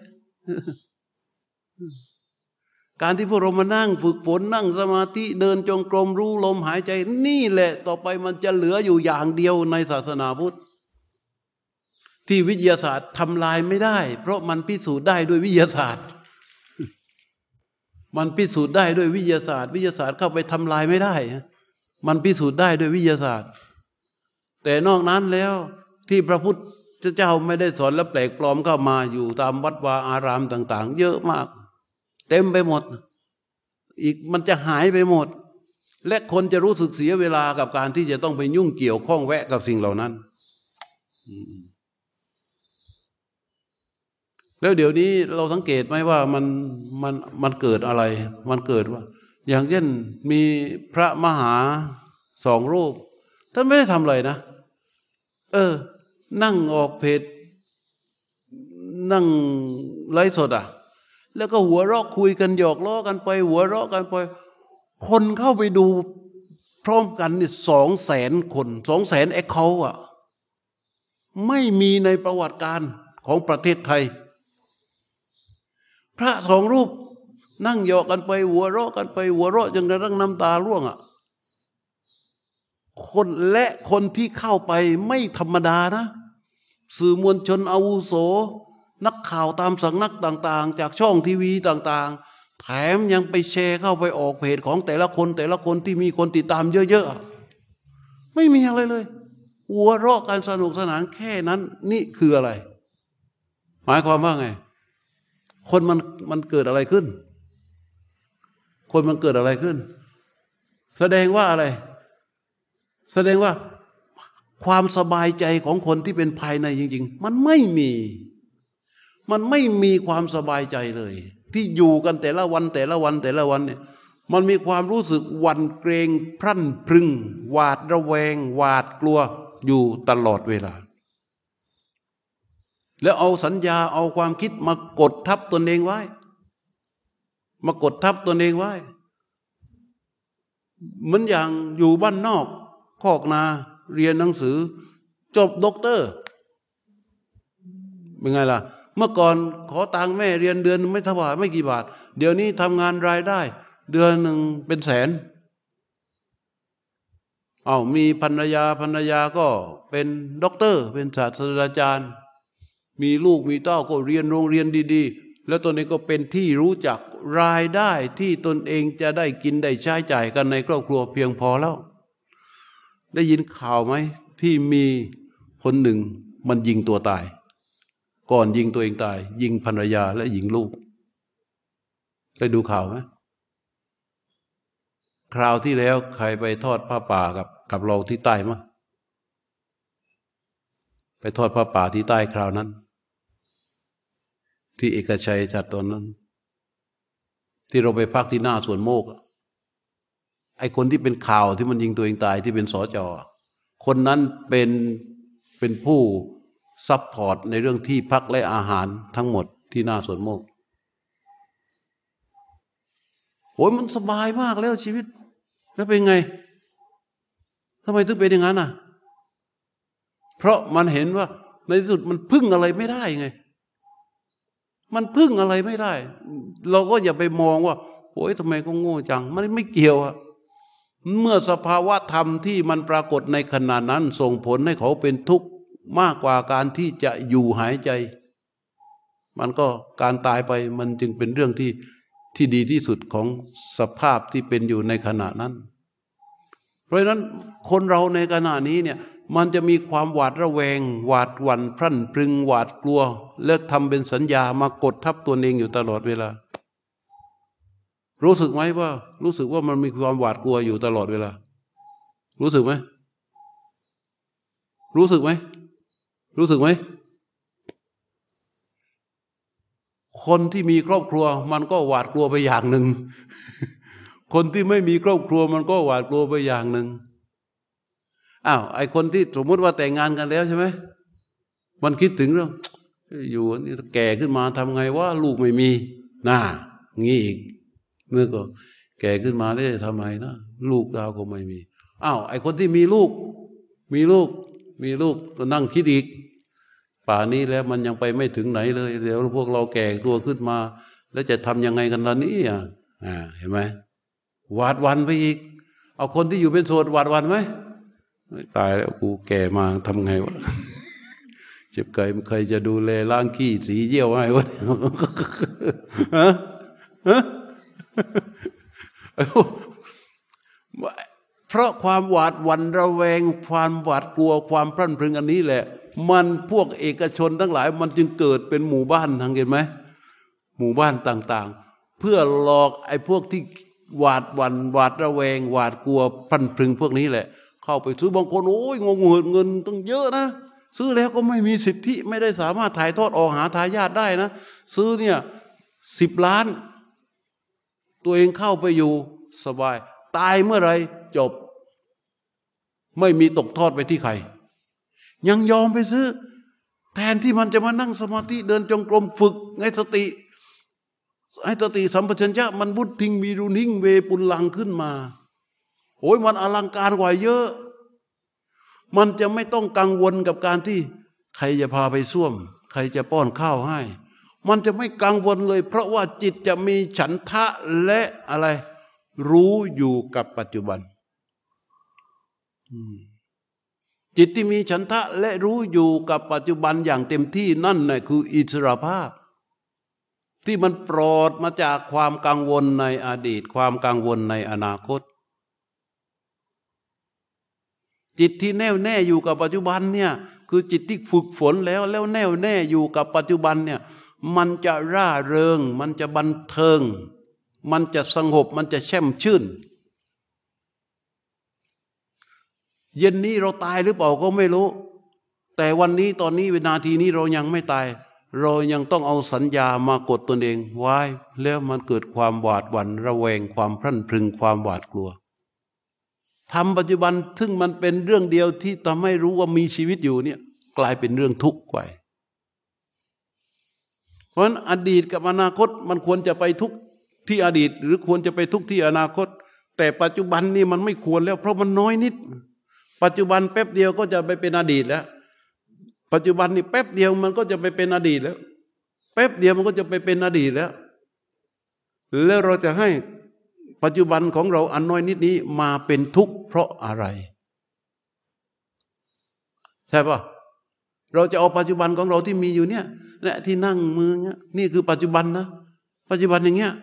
การที่พวกเรามานั่งฝึกฝนนั่งสมาธิเดินจงกรมรู้ลมหายใจ นี่แหละ ต่อไปมันจะเหลืออยู่อย่างเดียวในศาสนาพุทธที่วิทยาศาสตร์ทำลายไม่ได้ เพราะมันพิสูจน์ได้ด้วยวิทยาศาสตร์ มันพิสูจน์ได้ด้วยวิทยาศาสตร์ วิทยาศาสตร์เข้าไปทำลายไม่ได้ มันพิสูจน์ได้ด้วยวิทยาศาสตร์ แต่นอกนั้นแล้วที่พระพุทธเจ้าไม่ได้สอนและแปลกปลอมเข้ามาอยู่ตามวัดวาอารามต่าง ๆ เยอะมาก เต็มไปหมด อีกมันจะหายไปหมด และคนจะรู้สึกเสียเวลากับการที่จะต้องไปยุ่งเกี่ยวข้องแวะกับสิ่งเหล่านั้น แล้วเดี๋ยวนี้เราสังเกตไหมว่ามันมันมันเกิดอะไร มันเกิดว่า อย่างเช่นมีพระมหาสองรูปท่านไม่ได้ทำอะไรนะ เออ นั่งออกเพจนั่งไลฟ์สดอะ แล้วก็หัวเราะคุยกันหยอกล้อกันไป หัวเราะกันไป คนเข้าไปดูพร้อมกันนี่สองแสนคนสองแสนแอคเคาท์อะ ไม่มีในประวัติการของประเทศไทย พระสองรูป นั่งหยอกกันไปหัวเราะกันไปหัวเราะจนกระทั่งน้ำตาร่วงอะคนและคนที่เข้าไปไม่ธรรมดานะ สื่อมวลชนอาวุโส นักข่าวตามสังนักต่าง ๆ จากช่องทีวีต่างๆ แถมยังไปแชร์เข้าไปออกเพจของแต่ละคนแต่ละคนที่มีคนติดตามเยอะๆ ไม่มีอะไรเลยหัวเราะกันสนุกสนานแค่นั้นนี่คืออะไร หมายความว่าไง คนมันมันเกิดอะไรขึ้น คนมันเกิดอะไรขึ้น แสดงว่าอะไร แสดงว่าความสบายใจของคนที่เป็นภายในจริง ๆ มันไม่มี มันไม่มีความสบายใจเลย ที่อยู่กันแต่ละวันแต่ละวันแต่ละวันเนี่ยมันมีความรู้สึกวันเกรงพรั่นพรึง หวาดระแวง หวาดกลัวอยู่ตลอดเวลา แล้วเอาสัญญาเอาความคิดมากดทับตนเองไว้ มากดทับตนเองไว้ เหมือนอย่างอยู่บ้านนอก คอกนาเรียนหนังสือ จบด็อกเตอร์เป็นไงล่ะ เมื่อก่อนขอตังแม่เรียนเดือนไม่ถวายไม่กี่บาท เดี๋ยวนี้ทำงานรายได้ เดือนหนึ่งเป็นแสนเอามีภรรยาภรรยาก็เป็นด็อกเตอร์ เป็นศาสตราจารย์ มีลูกมีเต้าก็เรียนโรงเรียนดีๆ แล้วตนเองก็เป็นที่รู้จักรายได้ที่ตนเองจะได้กินได้ใช้จ่ายกันในครอบครัวเพียงพอแล้ว ได้ยินข่าวไหมที่มีคนหนึ่งมันยิงตัวตาย ก่อนยิงตัวเองตาย ยิงภรรยาและยิงลูกได้ดูข่าวไหมคราวที่แล้วใครไปทอดผ้าป่ากับกับเราที่ใต้มั้ไปทอดผ้าป่าที่ใต้คราวนั้น ที่เอกชัยจัดตอนนั้น ที่เราไปพักที่หน้าสวนโมกไอ้คนที่เป็นข่าวที่มันยิงตัวเองตายที่เป็นสอจอคนนั้นเป็นเป็นผู้ support ในเรื่องที่พักและอาหารทั้งหมดที่หน้าสวนโมกโอ้ยมันสบายมากแล้วชีวิต แล้วเป็นไงทำไมถึงเป็นอย่างนั้นอะ เพราะมันเห็นว่าในที่สุดมันพึ่งอะไรไม่ได้ไง มันพึ่งอะไรไม่ได้ เราก็อย่าไปมองว่าโอ้ยทำไมก็โง่จัง มันไม่เกี่ยวอะเมื่อสภาวะธรรมที่มันปรากฏในขณะนั้น ส่งผลให้เขาเป็นทุกข์มากกว่าการที่จะอยู่หายใจ มันก็การตายไปมันจึงเป็นเรื่องที่ที่ดีที่สุดของสภาพที่เป็นอยู่ในขณะนั้น เพราะฉะนั้นคนเราในขณะนี้เนี่ย มันจะมีความหวาดระแวง หวาดหวั่นพรั่นพรึงหวาดกลัวและทำเป็นสัญญามากดทับตัวเองอยู่ตลอดเวลา รู้สึกไหมว่า รู้สึกว่ามันมีความหวาดกลัวอยู่ตลอดเวลา รู้สึกไหมรู้สึกไหมรู้สึกไหมคนที่มีครอบครัว มันก็หวาดกลัวไปอย่างหนึ่ง คนที่ไม่มีครอบครัวมันก็หวาดกลัวไปอย่างหนึ่ง อ้าวไอคนที่สมมติว่าแต่งงานกันแล้วใช่ไหมมันคิดถึงเรื่องอยู่นี่แก่ขึ้นมาทำไงว่าลูกไม่มีน่างี้อีกเมื่อก็แก่ขึ้นมาได้ทำไมนะลูกเราก็ไม่มีอ้าวไอคนที่มีลูก มีลูก มีลูกก็นั่งคิดอีก ป่านี้แล้วมันยังไปไม่ถึงไหนเลยเดี๋ยวพวกเราแก่ตัวขึ้นมา แล้วจะทำยังไงกันล่ะนี่อะอ่าเห็นไหมหวาดวันไปอีก เอาคนที่อยู่เป็นโสดหวาดวันไหม ตายแล้วกูแก่มาทำไงวะเจ็บไก่ใครจะดูแลล้างขี้สีเยี่ยวให้วะฮะฮะเพราะความหวาดหวั่นระแวง ความหวาดกลัวความพรั่นพรึงอันนี้แหละ มันพวกเอกชนทั้งหลาย มันจึงเกิดเป็นหมู่บ้านทางเห็นไหมหมู่บ้านต่างๆ เพื่อหลอกไอ้พวกที่หวาดหวั่นหวาดระแวง หวาดกลัวพรั่นพรึงพวกนี้แหละ เข้าไปซื้อบางคนโอ้ยงงเงินต้องเยอะนะ ซื้อแล้วก็ไม่มีสิทธิไม่ได้สามารถถ่ายทอดออกหาทายาทได้นะ ซื้อเนี่ยสิบล้าน ตัวเองเข้าไปอยู่สบาย ตายเมื่อไรจบ ไม่มีตกทอดไปที่ใคร ยังยอมไปซื้อ แทนที่มันจะมานั่งสมาธิเดินจงกรมฝึกไงสติไอ้สติสัมปชัญญะมันวุทิงมีรุนิ่งเวปุลลังขึ้นมา โอ้ยมันอลังการกว่าเยอะ มันจะไม่ต้องกังวลกับการที่ ใครจะพาไปส้วม ใครจะป้อนข้าวให้ มันจะไม่กังวลเลย เพราะว่าจิตจะมีฉันทะและอะไร รู้อยู่กับปัจจุบัน จิตที่มีฉันทะและรู้อยู่กับปัจจุบันอย่างเต็มที่นั่นนะคืออิสระภาพที่มันปลอดมาจากความกังวลในอดีต ความกังวลในอนาคต จิตที่แน่วแน่อยู่กับปัจจุบันเนี่ยคือจิตที่ฝึกฝนแล้วแล้วแน่วแน่อยู่กับปัจจุบันเนี่ยมันจะร่าเริง มันจะบันเทิง มันจะสงบมันจะแช่มชื่น เย็นนี้เราตายหรือเปล่าก็ไม่รู้ แต่วันนี้ตอนนี้เวินาทีนี้เรายังไม่ตาย เรายังต้องเอาสัญญามากดตนเองไว้แล้วมันเกิดความหวาดหวัน่นระแวงความพรั่นพรึงความหวาดกลัว ทำปัจจุบันซึ่งมันเป็นเรื่องเดียวที่ทำให้รู้ว่ามีชีวิตอยู่เนี่ยกลายเป็นเรื่องทุกข์ไป เพราะฉะนั้นอดีตกับอนาคตมันควรจะไปทุกที่อดีต หรือควรจะไปทุกที่อนาคต แต่ปัจจุบันนี่มันไม่ควรแล้ว เพราะมันน้อยนิด ปัจจุบันแป๊บเดียวก็จะไปเป็นอดีตแล้ว ปัจจุบันนี่แป๊บเดียวมันก็จะไปเป็นอดีตแล้ว แป๊บเดียวมันก็จะไปเป็นอดีตแล้ว แล้วเราจะให้ ปัจจุบันของเราอันน้อยนิดนี้มาเป็นทุกข์เพราะอะไร ใช่ปะเราจะเอาปัจจุบันของเราที่มีอยู่เนี่ยนี่ที่นั่งมือเงี้ยนี่คือปัจจุบันนะปัจจุบันอย่างเงี้ย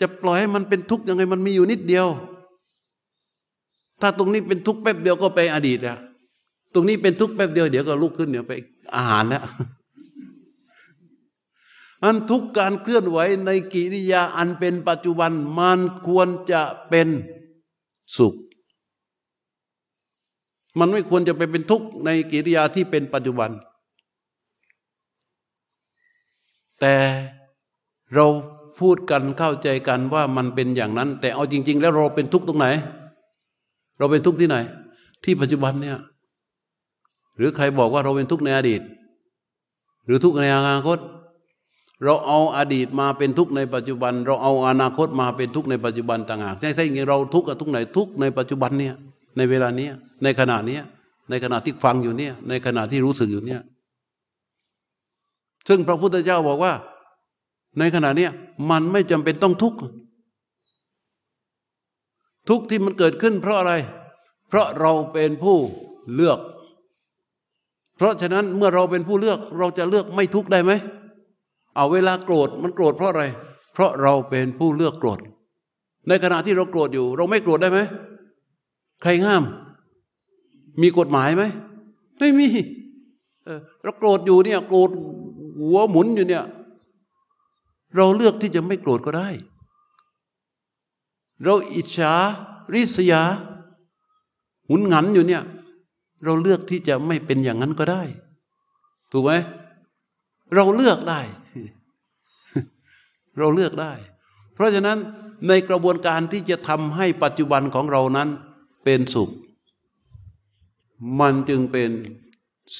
จะปล่อยให้มันเป็นทุกข์ยังไงมันมีอยู่นิดเดียว ถ้าตรงนี้เป็นทุกข์แป๊บเดียวก็ไปอดีตแล้วตรงนี้เป็นทุกข์แป๊บเดียวเดี๋ยวก็ลุกขึ้นเดี๋ยวไปอาหารแล้ว อันทุกการเคลื่อนไหวในกิริยาอันเป็นปัจจุบันมันควรจะเป็นสุข มันไม่ควรจะไปเป็นทุกข์ในกิริยาที่เป็นปัจจุบัน แต่เราพูดกันเข้าใจกันว่ามันเป็นอย่างนั้น แต่เอาจริง ๆ แล้วเราเป็นทุกข์ตรงไหน เราเป็นทุกข์ที่ไหน ที่ปัจจุบันเนี่ยหรือใครบอกว่าเราเป็นทุกข์ในอดีต หรือทุกข์ในอนาคต เราเอาอดีตมาเป็นทุกข์ในปัจจุบัน เราเอาอนาคตมาเป็นทุกข์ในปัจจุบันต่างหากใช่ใช่เราทุกข์กับทุกข์ไหนทุกข์ในปัจจุบันเนี่ยในเวลานี้ในขณะนี้ในขณะที่ฟังอยู่เนี่ยในขณะที่รู้สึกอยู่เนี่ยซึ่งพระพุทธเจ้าบอกว่า ในขณะนี้มันไม่จำเป็นต้องทุกข์ทุกข์ที่มันเกิดขึ้น เพราะอะไร เพราะเราเป็นผู้เลือก เพราะฉะนั้นเมื่อเราเป็นผู้เลือกเราจะเลือกไม่ทุกข์ได้ไหม เอาเวลาโกรธมันโกรธเพราะอะไร เพราะเราเป็นผู้เลือกโกรธ ในขณะที่เราโกรธอยู่ เราไม่โกรธได้ไหมใครห้าม มีกฎหมายไหมไม่มีเราโกรธอยู่เนี่ยโกรธหัวหมุนอยู่เนี่ย เราเลือกที่จะไม่โกรธก็ได้ เราอิจฉาริษยา หุนหันอยู่เนี่ย เราเลือกที่จะไม่เป็นอย่างนั้นก็ได้ ถูกไหมเราเลือกได้ เราเลือกได้ เพราะฉะนั้นในกระบวนการที่จะทำให้ปัจจุบันของเรานั้นเป็นสุข มันจึงเป็น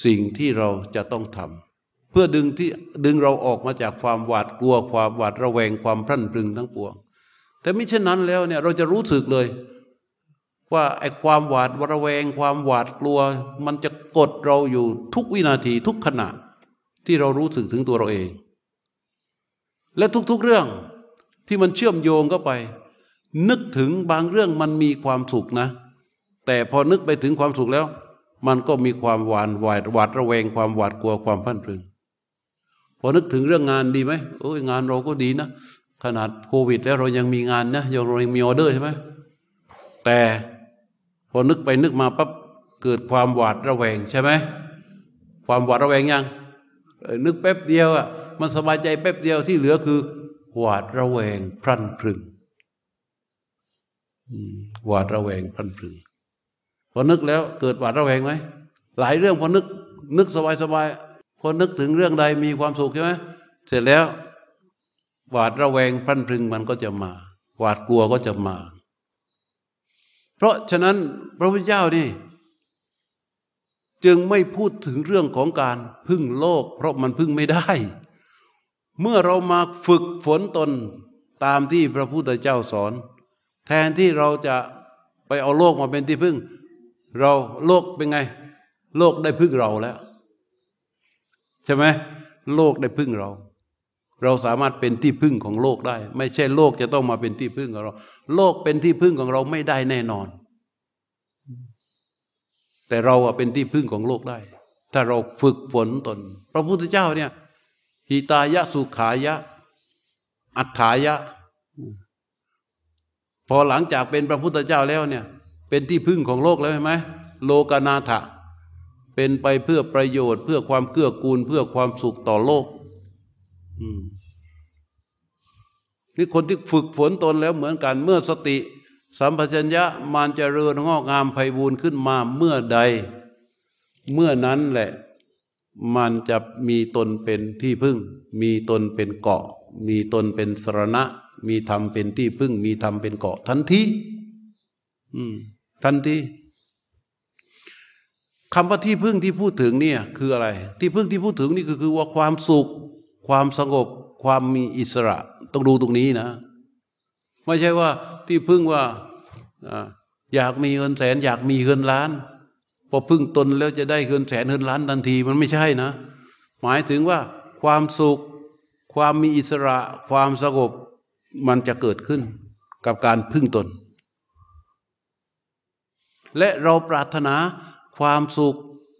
สิ่งที่เราจะต้องทำเพื่อดึงที่ดึงเราออกมาจากความหวาดกลัวความหวาดระแวงความพรั่นพรึงทั้งปวง แต่ไม่เช่นนั้นแล้วเนี่ยเราจะรู้สึกเลยว่าไอ้ความหวาดระแวง ความหวาดกลัว มันจะกดเราอยู่ทุกวินาทีทุกขณะที่เรารู้สึกถึงตัวเราเอง และทุกๆเรื่องที่มันเชื่อมโยงเข้าไป นึกถึงบางเรื่องมันมีความสุขนะ แต่พอนึกไปถึงความสุขแล้ว มันก็มีความหวานหวาดหวาดระแวงความหวาดกลัวความพันพึงพอนึกถึงเรื่องงานดีไหมโอ้ยงานเราก็ดีนะ ขนาดโควิด แล้วเรายังมีงานนะยังเรายังมีออเดอร์ใช่ไหมแต่พอนึกไปนึกมาปั๊บเกิดความหวาดระแวงใช่ไหมความหวาดระแวงยัง นึกแป๊บเดียวอะมันสบายใจแป๊บเดียวที่เหลือคือ หวาดระแวงพรั่นพรึงหวาดระแวงพรั่นพรึงพอนึกแล้วเกิดหวาดระแวงไหมหลายเรื่องพอนึก นึกสบายสบายพอนึกถึงเรื่องใดมีความสุขใช่ไหมเสร็จแล้ว หวาดระแวงพรันพรึงมันก็จะมา หวาดกลัวก็จะมา เพราะฉะนั้นพระพุทธเจ้านี่ จึงไม่พูดถึงเรื่องของการพึ่งโลก เพราะมันพึ่งไม่ได้ เมื่อเรามาฝึกฝนตนตามที่พระพุทธเจ้าสอน แทนที่เราจะไปเอาโลกมาเป็นที่พึ่ง เราโลกเป็นไง โลกได้พึ่งเราแล้ว ใช่ไหมโลกได้พึ่งเรา เราสามารถเป็นที่พึ่งของโลกได้ ไม่ใช่โลกจะต้องมาเป็นที่พึ่งของเรา โลกเป็นที่พึ่งของเราไม่ได้แน่นอน แต่เราเป็นที่พึ่งของโลกได้ ถ้าเราฝึกฝนตน พระพุทธเจ้าเนี่ยหิตายะสุขายะ อัฏฐายะ พอหลังจากเป็นพระพุทธเจ้าแล้วเนี่ย เป็นที่พึ่งของโลกแล้วใช่ไหมโลกนาถะเป็นไปเพื่อประโยชน์เพื่อความเกื้อกูลเพื่อความสุขต่อโลกนี่คนที่ฝึกฝนตนแล้วเหมือนกันเมื่อสติ สัมปชัญญะมันจะเริญงอกงามไพบูรณ์ขึ้นมาเมื่อใด เมื่อนั้นแหละ มันจะมีตนเป็นที่พึ่ง มีตนเป็นเกาะ มีตนเป็นสรณะ มีธรรมเป็นที่พึ่ง มีธรรมเป็นเกาะทันทีทันทีคำว่าที่พึ่งที่พูดถึงเนี่ยคืออะไร ที่พึ่งที่พูดถึงนี่คือคือว่าความสุข ความสงบ ความมีอิสระ ต้องดูตรงนี้นะ ไม่ใช่ว่าที่พึ่งว่าอยากมีเงินแสน อยากมีเงินล้านพอพึ่งตนแล้วจะได้เงินแสนเงินล้านทันทีมันไม่ใช่นะ หมายถึงว่าความสุข ความมีอิสระ ความสงบมันจะเกิดขึ้นกับการพึ่งตน และเราปรารถนาความสุข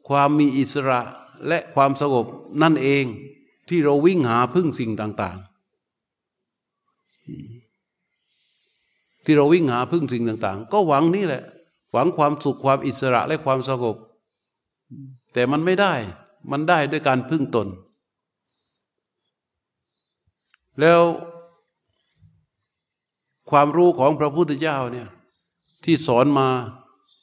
ความมีอิสระและความสงบนั่นเองที่เราวิ่งหาพึ่งสิ่งต่าง ๆ ที่เราวิ่งหาพึ่งสิ่งต่าง ๆ ก็หวังนี่แหละ หวังความสุขความอิสระและความสงบ แต่มันไม่ได้ มันได้ด้วยการพึ่งตน แล้วความรู้ของพระพุทธเจ้าเนี่ยที่สอนมา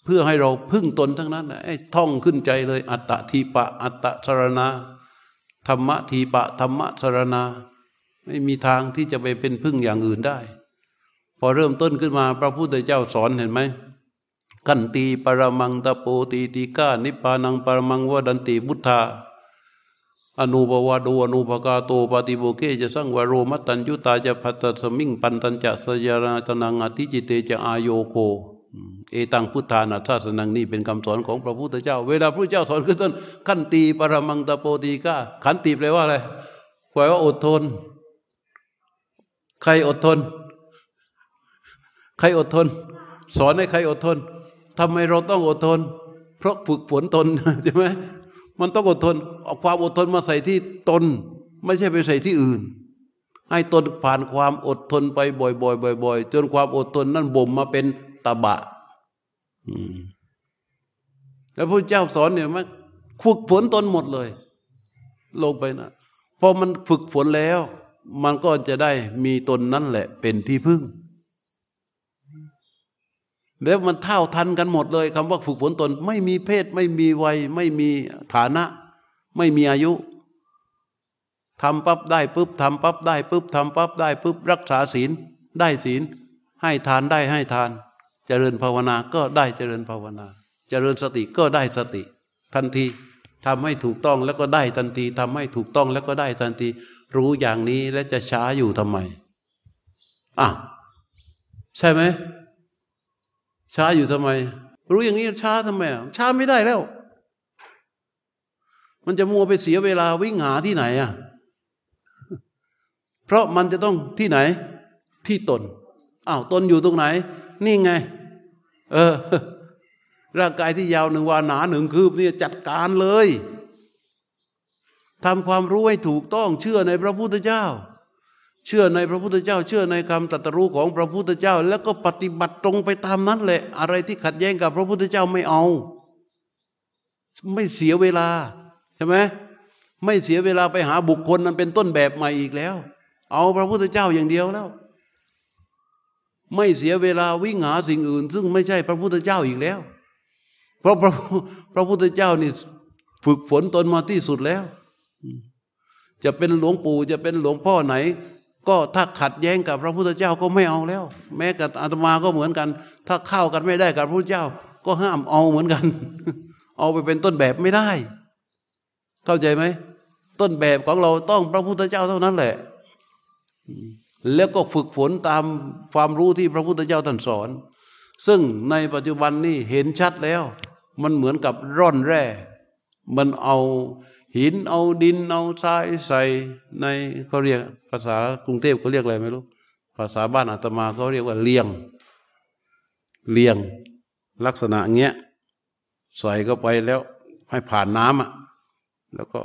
เพื่อให้เราพึ่งตนทั้งนั้นไอ้ท่องขึ้นใจเลย อัตตทีปะ อัตตสรณาธรรมะทีปะธรรมะสรณาไม่มีทางที่จะไปเป็นพึ่งอย่างอื่นได้ พอเริ่มต้นขึ้นมาพระพุทธเจ้าสอนเห็นไหมกันตีปรมังตะโปตีติก้านิปานังปรมังวดันติบุทธาอนุบวาดูอนุภกาโตปฏิโบเกจะสังวโรมัตัญยุตาจะพัตสมิงปันตัญจะสยานาตนังอธิจิเตจะอายโยโคเอตังพุทธานาทาสนังนี่เป็นคำสอนของพระพุทธเจ้า เวลาพระเจ้าสอนขึ้นต้นขันตีปรมังตะโปตีก้าขันตีแปลว่าอะไรแปลว่าอดทน ใครอดทน ใครอดทน สอนให้ใครอดทนทำไมเราต้องอดทน เพราะฝึกฝนตนใช่ไหมมันต้องอดทนเอาความอดทนมาใส่ที่ตน ไม่ใช่ไปใส่ที่อื่น ให้ตนผ่านความอดทนไปบ่อยๆบ่อยๆจนความอดทนนั้นบ่มมาเป็นตบะแล้วพระเจ้าสอนเนี่ยมันฝึกฝนตนหมดเลย ลงไปนะพอมันฝึกฝนแล้ว มันก็จะได้มีตนนั่นแหละเป็นที่พึ่ง แล้วมันเท่าทันกันหมดเลยคำว่าฝึกฝนตน ไม่มีเพศ ไม่มีวัย ไม่มีฐานะ ไม่มีอายุทำปั๊บได้ปุ๊บทำปั๊บได้ปุ๊บทำปั๊บได้ปุ๊บรักษาศีลได้ศีล ให้ทานได้ให้ทาน เจริญภาวนาก็ได้เจริญภาวนา เจริญสติก็ได้สติ ทันทีทำให้ถูกต้องแล้วก็ได้ทันทีทำให้ถูกต้องแล้วก็ได้ทันที รู้อย่างนี้แล้วจะช้าอยู่ทำไมอะใช่ไหม ช้าอยู่ทำไม รู้อย่างนี้ช้าทำไมช้าไม่ได้แล้ว มันจะมัวไปเสียเวลาวิ่งหาที่ไหนอะเพราะมันจะต้องที่ไหน ที่ตนอ้าวตนอยู่ตรงไหน นี่ไง เออ ร่างกายที่ยาวหนึ่งวาหนาหนึ่งคืบเนี่ยจัดการเลยทำความรู้ให้ถูกต้องเชื่อในพระพุทธเจ้า เชื่อในพระพุทธเจ้า เชื่อในคำตรัสรู้ของพระพุทธเจ้า แล้วก็ปฏิบัติตรงไปตามนั้นแหละ อะไรที่ขัดแย้งกับพระพุทธเจ้าไม่เอา ไม่เสียเวลาใช่ไหมไม่เสียเวลาไปหาบุคคลนั้นเป็นต้นแบบใหม่อีกแล้ว เอาพระพุทธเจ้าอย่างเดียวแล้ว ไม่เสียเวลาวิ่งหาสิ่งอื่น ซึ่งไม่ใช่พระพุทธเจ้าอีกแล้ว เพราะพระพระพุทธเจ้านี่ฝึกฝนตนมาที่สุดแล้ว จะเป็นหลวงปู่จะเป็นหลวงพ่อไหน ก็ถ้าขัดแย้งกับพระพุทธเจ้าก็ไม่เอาแล้ว แม้กับอาตมาก็เหมือนกัน ถ้าเข้ากันไม่ได้กับพระพุทธเจ้า ก็ห้ามเอาเหมือนกัน เอาไปเป็นต้นแบบไม่ได้ เข้าใจไหมต้นแบบของเราต้องพระพุทธเจ้าเท่านั้นแหละ แล้วก็ฝึกฝนตามความรู้ที่พระพุทธเจ้าท่านสอน ซึ่งในปัจจุบันนี้เห็นชัดแล้ว มันเหมือนกับร่อนแร่ มันเอา หินเอาดินเอาทรายใส่ในเขาเรียกภาษากรุงเทพเขาเรียกอะไรไม่รู้ ภาษาบ้านอาตมาเขาเรียกว่าเลียง เลียงลักษณะเงี้ยใส่เข้าไปแล้วให้ผ่านน้ำอะแล้วก็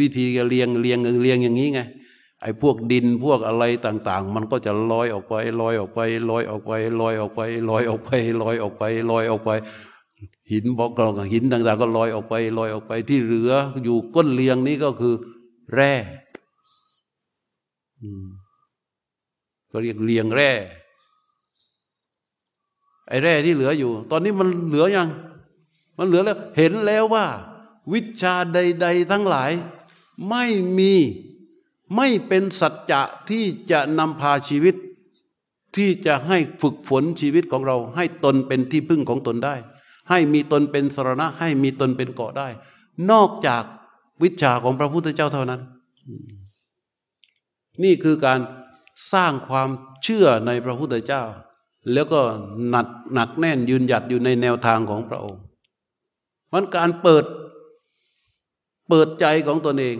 วิธีการเลียงเลียงเลียงอย่างนี้ไงไอ้พวกดินพวกอะไรต่าง ๆ มันก็จะลอยออกไปลอยออกไปลอยออกไปลอยออกไปลอยออกไปลอยออกไปลอยออกไป หินบอกกองหินต่างๆ ก็ลอยออกไปลอยออกไปที่เหลืออยู่ก้นเลียงนี้ก็คือ แร่ก็เรียกเลียงแร่ ไอ้แร่ที่เหลืออยู่ ตอนนี้มันเหลือยัง มันเหลือแล้ว เห็นแล้วว่า วิชาใด ๆ ทั้งหลาย ไม่มีไม่เป็นสัจจะที่จะนำพาชีวิต ที่จะให้ฝึกฝนชีวิตของเรา ให้ตนเป็นที่พึ่งของตนได้ ให้มีตนเป็นสรณะ ให้มีตนเป็นเกาะได้ นอกจากวิชาของพระพุทธเจ้าเท่านั้น นี่คือการสร้างความเชื่อในพระพุทธเจ้า แล้วก็หนักหนักแน่นยืนหยัดอยู่ในแนวทางของพระองค์มันการเปิดเปิดใจของตนเอง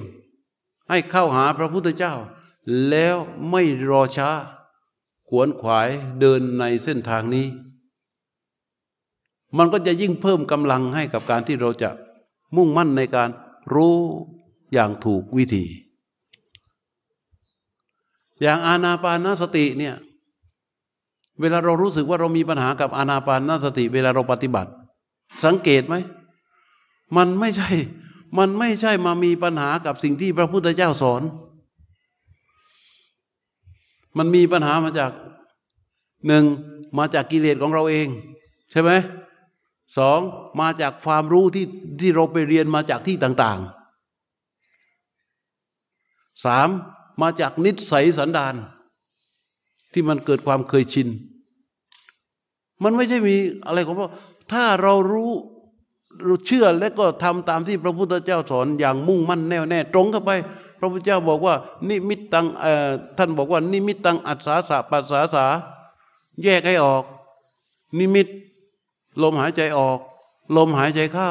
ให้เข้าหาพระพุทธเจ้า แล้วไม่รอช้า ขวนขวายเดินในเส้นทางนี้ มันก็จะยิ่งเพิ่มกำลังให้กับการที่เราจะมุ่งมั่นในการรู้อย่างถูกวิธี อย่างอาณาปานสติเนี่ยเวลาเรารู้สึกว่าเรามีปัญหากับอาณาปานสติ เวลาเราปฏิบัติ สังเกตไหม มันไม่ใช่ มันไม่ใช่มามีปัญหากับสิ่งที่พระพุทธเจ้าสอน มันมีปัญหามาจากหนึ่งมาจากกิเลสของเราเอง ใช่ไหม สองมาจากความรู้ที่ที่เราไปเรียนมาจากที่ต่างๆสามมาจากนิสัยสันดาน ที่มันเกิดความเคยชิน มันไม่ใช่มีอะไรของเราถ้าเรารู้เชื่อและก็ทำตามที่พระพุทธเจ้าสอนอย่างมุ่งมั่นแน่วแน่ตรงเข้าไป พระพุทธเจ้าบอกว่า นิมิตตังท่านบอกว่า นิมิตตังอัศสาสะปัสสาสาแยกให้ออก นิมิต ลมหายใจออก ลมหายใจเข้า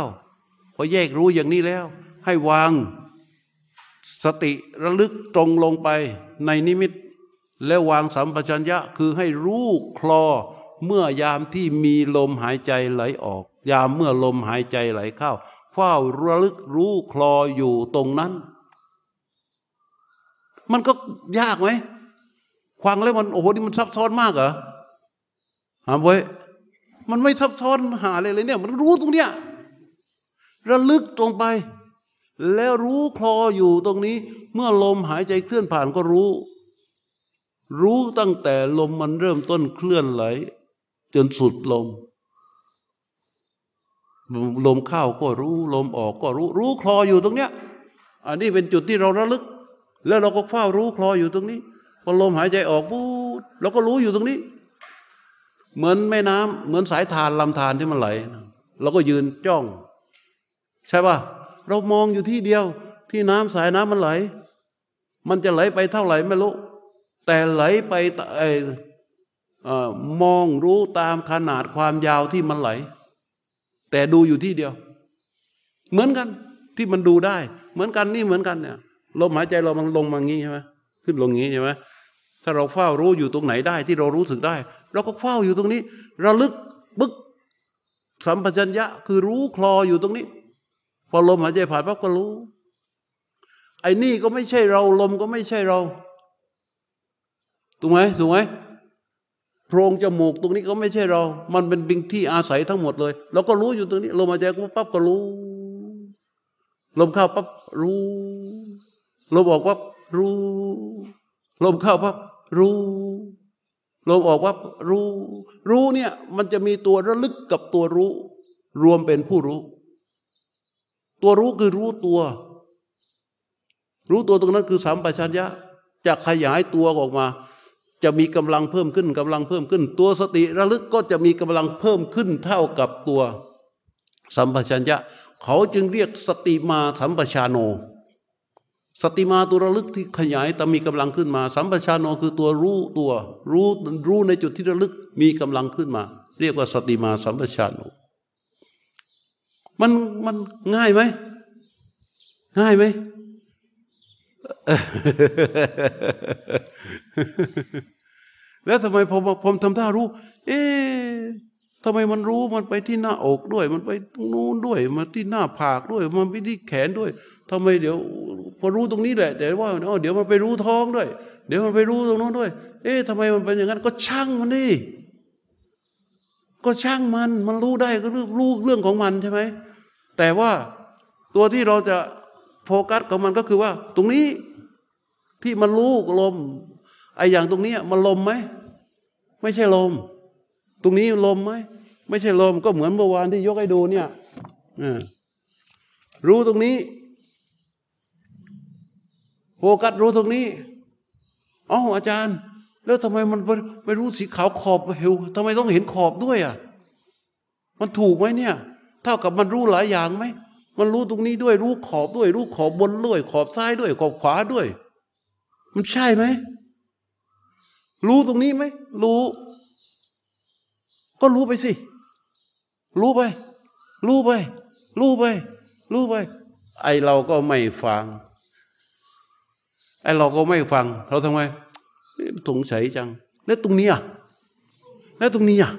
พอแยกรู้อย่างนี้แล้ว ให้วางสติระลึกตรงลงไปในนิมิต แล้ววางสัมปชัญญะคือให้รู้คลอเมื่อยามที่มีลมหายใจไหลออก ยามเมื่อลมหายใจไหลเข้าเฝ้าระลึกรู้คลออยู่ตรงนั้น มันก็ยากไหมฟังแล้วมันโอ้โหนี่มันซับซ้อนมากเหรอหาไว้ มันไม่ซับซ้อนหาเลยเลยเนี่ย มันรู้ตรงเนี้ยระลึกตรงไป แล้วรู้คลออยู่ตรงนี้ เมื่อลมหายใจเคลื่อนผ่านก็รู้ รู้ตั้งแต่ลมมันเริ่มต้นเคลื่อนไหล จนสุดลม ลมเข้าก็รู้ ลมออกก็รู้ รู้คลออยู่ตรงเนี้ย อันนี้เป็นจุดที่เราระลึก แล้วเราก็เฝ้ารู้คลออยู่ตรงนี้พอลมหายใจออกปุ๊บเราก็รู้อยู่ตรงนี้ เหมือนแม่น้ำเหมือนสายทานลำธารที่มันไหล เราก็ยืนจ้อง ใช่ป่ะเรามองอยู่ที่เดียว ที่น้ำสายน้ำมันไหล มันจะไหลไปเท่าไหร่ไม่รู้แต่ไหลไปมองรู้ตามขนาดความยาวที่มันไหล แต่ดูอยู่ที่เดียว เหมือนกันที่มันดูได้ เหมือนกันนี่เหมือนกันเนี่ยลมหายใจเรามันลงมางี้ใช่ไหมขึ้นลงงี้ใช่ไหมถ้าเราเฝ้ารู้อยู่ตรงไหนได้ที่เรารู้สึกได้ เราก็เฝ้าอยู่ตรงนี้ ระลึกบึกสัมปชัญญะคือรู้คลออยู่ตรงนี้ พอลมหายใจผ่านปั๊บก็รู้ ไอ้นี่ก็ไม่ใช่เราลมก็ไม่ใช่เราถูกไหมถูกไหมโพรงจมูกตรงนี้ก็ไม่ใช่เรา มันเป็นบิงที่อาศัยทั้งหมดเลยเราก็รู้อยู่ตรงนี้ ลมหายใจก็ปั๊บก็รู้ ลมเข้าปั๊บรู้ ลมออกปั๊บรู้ ลมเข้าปั๊บรู้ ลมออกปั๊บรู้รู้เนี่ยมันจะมีตัวระลึกกับตัวรู้ รวมเป็นผู้รู้ ตัวรู้คือรู้ตัว รู้ตัวตรงนั้นคือสัมปชัญญะจะขยายตัวออกมา จะมีกำลังเพิ่มขึ้นกำลังเพิ่มขึ้น ตัวสติระลึกก็จะมีกำลังเพิ่มขึ้นเท่ากับตัวสัมปชัญญะ เขาจึงเรียกสติมาสัมปชาโน สติมาตัวระลึกที่ขยายแต่มีกำลังขึ้นมา สัมปชาโนคือตัวรู้ตัวรู้รู้ในจุดที่ระลึกมีกำลังขึ้นมา เรียกว่าสติมาสัมปชาโนมันมันง่ายไหมง่ายไหมแล้วทำไมผมผมทำท่ารู้ เอ๊ ทำไมมันรู้มันไปที่หน้าอกด้วย มันไปตรงนู้นด้วยมันที่หน้าผากด้วย มันไปที่แขนด้วยทำไมเดี๋ยวพอรู้ตรงนี้แหละ แต่ว่าเดี๋ยวมันไปรู้ท้องด้วย เดี๋ยวมันไปรู้ตรงนู้นด้วย เอ๊ะทำไมมันเป็นอย่างนั้น ก็ช่างมันดิก็ช่างมันมันรู้ได้ก็รู้เรื่องของมันใช่ไหมแต่ว่าตัวที่เราจะโฟกัสกับมันก็คือว่า ตรงนี้ที่มันรู้ลมไอ้อย่างตรงนี้มันลมไหมไม่ใช่ลม ตรงนี้ลมไหม ไม่ใช่ลมก็เหมือนเมื่อวานที่ยกให้ดูเนี่ยรู้ตรงนี้โฟกัสรู้ตรงนี้อ๋ออาจารย์ แล้วทำไมมันไม่รู้สีขาวขอบเหวทำไมต้องเห็นขอบด้วยอะมันถูกไหมเนี่ย เท่ากับมันรู้หลายอย่างไหมมันรู้ตรงนี้ด้วย รู้ขอบด้วย รู้ขอบบนด้วย ขอบซ้ายด้วย ขอบขวาด้วย มันใช่ไหมรู้ตรงนี้ไหมรู้ ก็รู้ไปสิ รู้ไปรู้ไปรู้ไปรู้ไปไอเราก็ไม่ฟัง ไอเราก็ไม่ฟัง เราทำไมสงสัยจัง แล้วตรงนี้อะแล้วตรงนี้อะ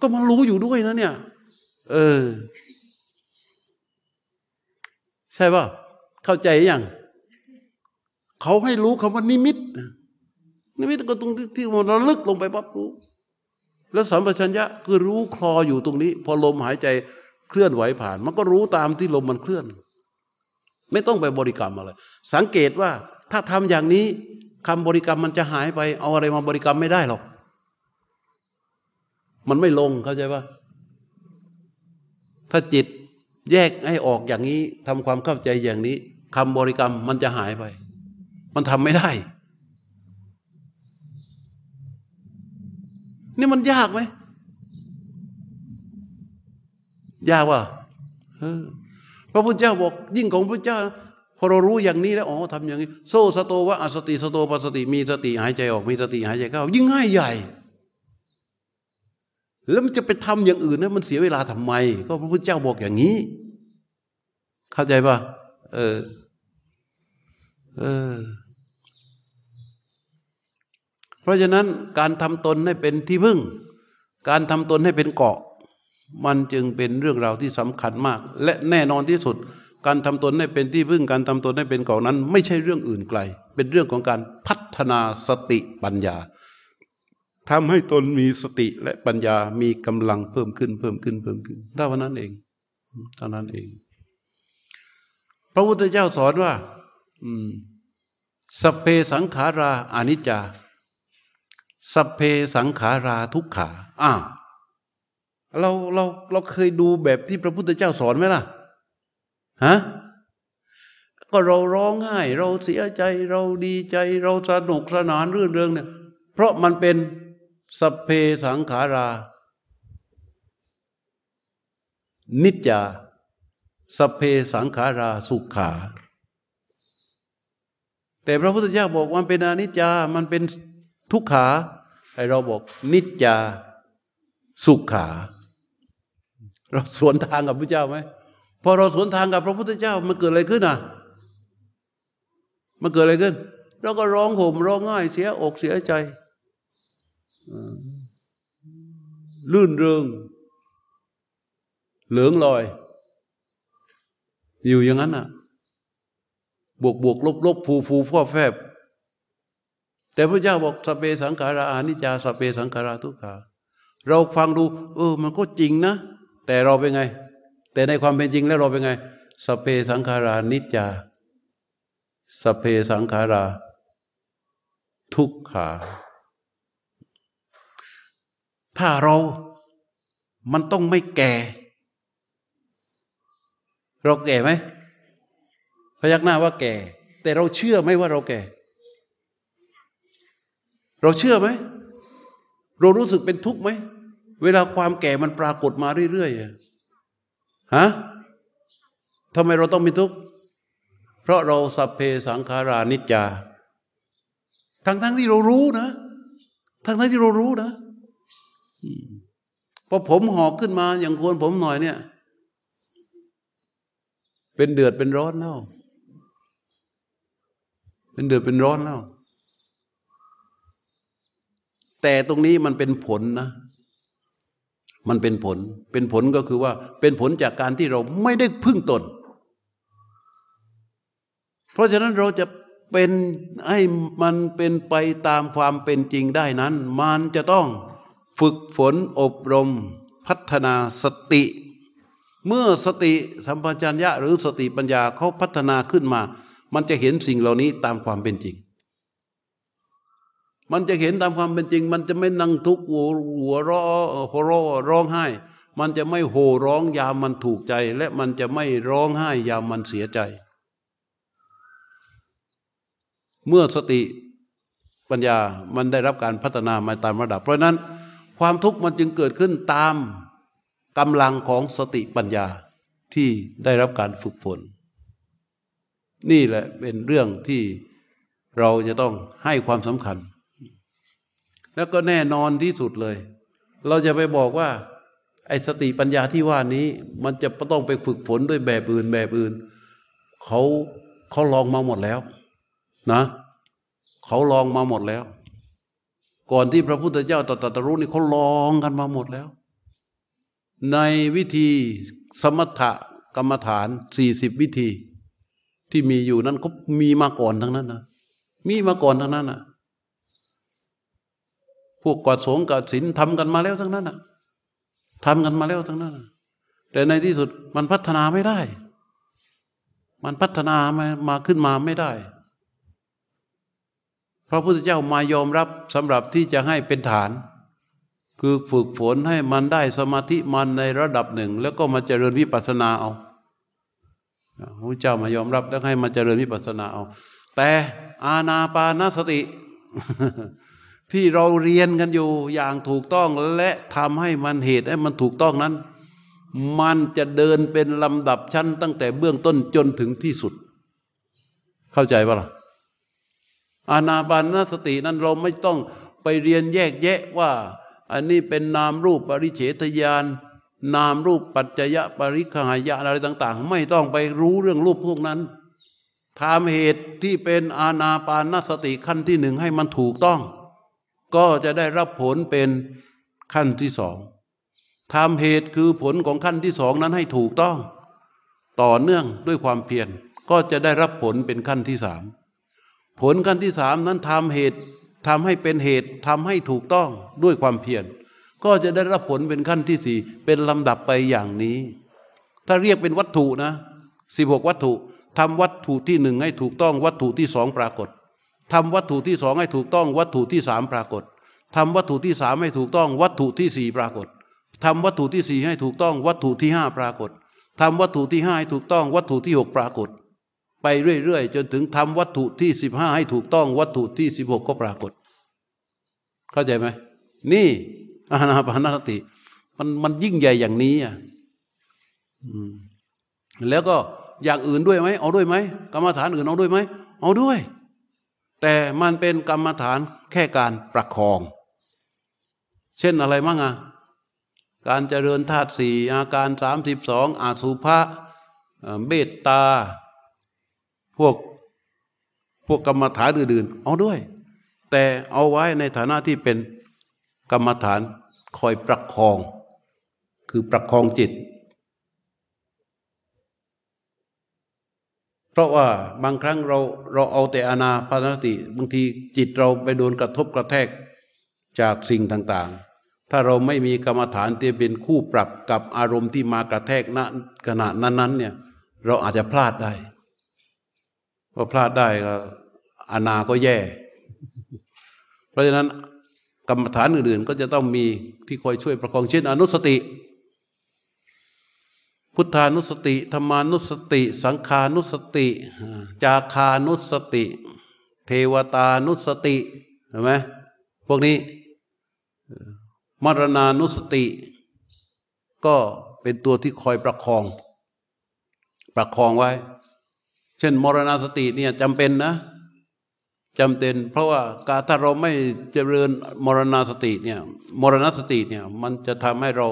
ก็มันรู้อยู่ด้วยนะเนี่ย เออ ใช่ป่ะเข้าใจยังเขาให้รู้คำว่านิมิตนิมิตก็ตรงที่มันระลึกลงไปปั๊บรู้ แล้วสัมปชัญญะคือรู้คลออยู่ตรงนี้ พอลมหายใจเคลื่อนไหวผ่าน มันก็รู้ตามที่ลมมันเคลื่อน ไม่ต้องไปบริกรรมอะไรสังเกตว่าถ้าทำอย่างนี้คำบริกรรมมันจะหายไปเอาอะไรมาบริกรรมไม่ได้หรอกมันไม่ลงเข้าใจปะถ้าจิตแยกให้ออกอย่างนี้ทำความเข้าใจอย่างนี้คำบริกรรมมันจะหายไป มันทำไม่ได้ นี่มันยากไหมยากว่ะพระพุทธเจ้าบอกยิ่งของพระเจ้าพอเรารู้อย่างนี้แล้วอ๋อทำอย่างนี้ โซสโตวะอสติสโตปสติมีสติหายใจออกมีสติหายใจเข้า ยิ่งง่ายใหญ่ แล้วมันจะไปทำอย่างอื่นนะมันเสียเวลาทำไม ก็พระพุทธเจ้าบอกอย่างนี้ เข้าใจปะเออ เออ ราะฉะนั้นการทำตนให้เป็นที่พึ่ง การทำตนให้เป็นเกาะ มันจึงเป็นเรื่องราวที่สำคัญมาก และแน่นอนที่สุด การทำตนให้เป็นที่พึ่ง การทำตนให้เป็นเกาะนั้น ไม่ใช่เรื่องอื่นไกล เป็นเรื่องของการพัฒนาสติปัญญาทำให้ตนมีสติและปัญญามีกำลังเพิ่มขึ้นเพิ่มขึ้นเพิ่มขึ้นเท่านั้นเองเท่านั้นเอง พระพุทธเจ้าสอนว่าสเพสังขาราอนิจจา สเพสังขาราทุกขาอ้าวเราเราเราเคยดูแบบที่พระพุทธเจ้าสอนไหมล่ะฮะก็เราร้องไห้ เราเสียใจเราดีใจ เราสนุกสนานเรื่องเรื่องเนี่ย เพราะมันเป็นสเพสังขารา นิจจาสเพสังขาราสุขา แต่พระพุทธเจ้าบอกมันเป็นอนิจจามันเป็น ทุกขาให้เราบอกนิจจาสุขขา เราสวนทางกับพระเจ้าไหมพอเราสวนทางกับพระพุทธเจ้ามันเกิดอะไรขึ้นอะ มันเกิดอะไรขึ้น เราก็ร้องห่มร้องไห้เสียอกเสียใจลื่นเริงเหลืองลอย อยู่อย่างนั้นอะ บวกบวกลบลบฟูฟูฟอแฟบ แต่พระเจ้าบอกสเปสังขาราอานิจาสเปสังขาราทุกขาเราฟังดู เออ มันก็จริงนะ แต่เราเป็นไง แต่ในความเป็นจริงแล้วเราเป็นไง สเพสังขารานิจา สเพสังขารา ทุกขา ถ้าเรามันต้องไม่แก่ เราแก่ไหมพยักหน้าว่าแก่ แต่เราเชื่อไหมว่าเราแก่ เราเชื่อไหม เรารู้สึกเป็นทุกข์ไหม เวลาความแก่มันปรากฏมาเรื่อยๆฮะทำไมเราต้องมีทุกข์ เพราะเราสัพเพสังขารานิจจา ทั้งทั้งที่เรารู้นะ ทั้งทั้งที่เรารู้นะพอผมหอกขึ้นมาอย่างควรผมหน่อยเนี่ย เป็นเดือดเป็นร้อนแล้ว เป็นเดือดเป็นร้อนแล้ว แต่ตรงนี้มันเป็นผลนะ มันเป็นผล เป็นผลก็คือว่า เป็นผลจากการที่เราไม่ได้พึ่งตน เพราะฉะนั้นเราจะเป็นให้มันเป็นไปตามความเป็นจริงได้นั้น มันจะต้องฝึกฝนอบรม พัฒนาสติ เมื่อสติสัมปชัญญะหรือสติปัญญาเขาพัฒนาขึ้นมา มันจะเห็นสิ่งเหล่านี้ตามความเป็นจริง มันจะเห็นตามความเป็นจริง มันจะไม่นั่งทุกข์หัวร้อหัวร้อร้องไห้ มันจะไม่โห่ร้องยามมันถูกใจ และมันจะไม่ร้องไห้ยามมันเสียใจ เมื่อสติปัญญามันได้รับการพัฒนามาตามระดับ เพราะนั้น ความทุกข์มันจึงเกิดขึ้นตามกำลังของสติปัญญาที่ได้รับการฝึกฝน นี่แหละเป็นเรื่องที่เราจะต้องให้ความสำคัญ แล้วก็แน่นอนที่สุดเลย เราจะไปบอกว่า ไอ้สติปัญญาที่ว่านี้ มันจะต้องไปฝึกฝนด้วยแบบอื่นแบบอื่นเขาเขาลองมาหมดแล้ว นะเขาลองมาหมดแล้ว ก่อนที่พระพุทธเจ้าตรัสรู้นี่เขาลองกันมาหมดแล้ว ในวิธีสมถะกรรมฐานสี่สิบวิธี ที่มีอยู่นั้นเขามีมาก่อนทั้งนั้นนะมีมาก่อนทั้งนั้นนะ พวกกอดสงกอดศีลทำกันมาแล้วทั้งนั้นนะทำกันมาแล้วทั้งนั้น แต่ในที่สุดมันพัฒนาไม่ได้ มันพัฒนามามาขึ้นมาไม่ได้ พระพุทธเจ้ามายอมรับสำหรับที่จะให้เป็นฐาน คือฝึกฝนให้มันได้สมาธิมันในระดับหนึ่ง แล้วก็มาเจริญวิปัสสนาเอาพระเจ้ามายอมรับแล้วให้มาเจริญวิปัสสนาเอา แต่อาณาปานสติ ที่เราเรียนกันอยู่อย่างถูกต้องและทำให้มันเหตุให้มันถูกต้องนั้น มันจะเดินเป็นลำดับชั้นตั้งแต่เบื้องต้นจนถึงที่สุด เข้าใจปะล่ะอานาปานสตินั้นเราไม่ต้องไปเรียนแยกแยะว่า อันนี้เป็นนามรูปปริเฉทยาน นามรูปปัจจยะปริคหายะอะไรต่าง ๆ ไม่ต้องไปรู้เรื่องรูปพวกนั้นทำเหตุที่เป็นอาณาปานสติขั้นที่หนึ่งให้มันถูกต้อง ก็จะได้รับผลเป็นขั้นที่สองทำเหตุคือผลของขั้นที่สองนั้นให้ถูกต้อง ต่อเนื่องด้วยความเพียรก็จะได้รับผลเป็นขั้นที่สามผลขั้นที่สามนั้นทำเหตุทำให้เป็นเหตุทำให้ถูกต้องด้วยความเพียรก็จะได้รับผลเป็นขั้นที่สี่เป็นลำดับไปอย่างนี้ ถ้าเรียกเป็นวัตถุนะสิบหกวัตถุทำวัตถุที่หนึ่งให้ถูกต้องวัตถุที่สองปรากฏ ทำวัตถุที่สองให้ถูกต้อง วัตถุที่สามปรากฏทำวัตถุที่สามให้ถูกต้อง วัตถุที่สี่ปรากฏทำวัตถุที่สี่ให้ถูกต้อง วัตถุที่ห้าปรากฏทำวัตถุที่ห้าให้ถูกต้อง วัตถุที่หกปรากฏ ไปเรื่อยๆ จนถึงทำวัตถุที่สิบห้าให้ถูกต้อง วัตถุที่สิบหกก็ปรากฏ เข้าใจไหมนี่อาณาปานสติ มันมันยิ่งใหญ่อย่างนี้อะแล้วก็อย่างอื่นด้วยไหมเอาด้วยไหมกรรมฐานอื่นเอาด้วยไหมเอาด้วย แต่มันเป็นกรรมฐานแค่การประคอง เช่นอะไรมั่งอะการเจริญธาตุสี่อาการสามสิบสองอาสุภะเบตตา พวกพวกกรรมฐานอื่นๆ เอาด้วย แต่เอาไว้ในฐานะที่เป็นกรรมฐานคอยประคอง คือประคองจิต เพราะว่าบางครั้งเราเราเอาแต่อนาพานสติบางทีจิตเราไปโดนกระทบกระแทกจากสิ่งต่างๆ ถ้าเราไม่มีกรรมฐานที่เป็นคู่ปรับกับอารมณ์ที่มากระแทกณขณะนั้นๆเนี่ยเราอาจจะพลาดได้พอพลาดได้ก็อานาก็แย่ เพราะฉะนั้นกรรมฐานอื่นๆ ก็จะต้องมีที่คอยช่วยประคองเช่นอนุสติ พุทธานุสติธรรมานุสติ สังขานุสติ จาคานุสติ เทวตานุสติเห็นไหมพวกนี้มรณานุสติ ก็เป็นตัวที่คอยประคอง ประคองไว้ เช่น มรณสติเนี่ยจำเป็นนะจำเป็นเพราะว่าการถ้าเราไม่เจริญมรณสติเนี่ยมรณสติเนี่ยมันจะทำให้เรา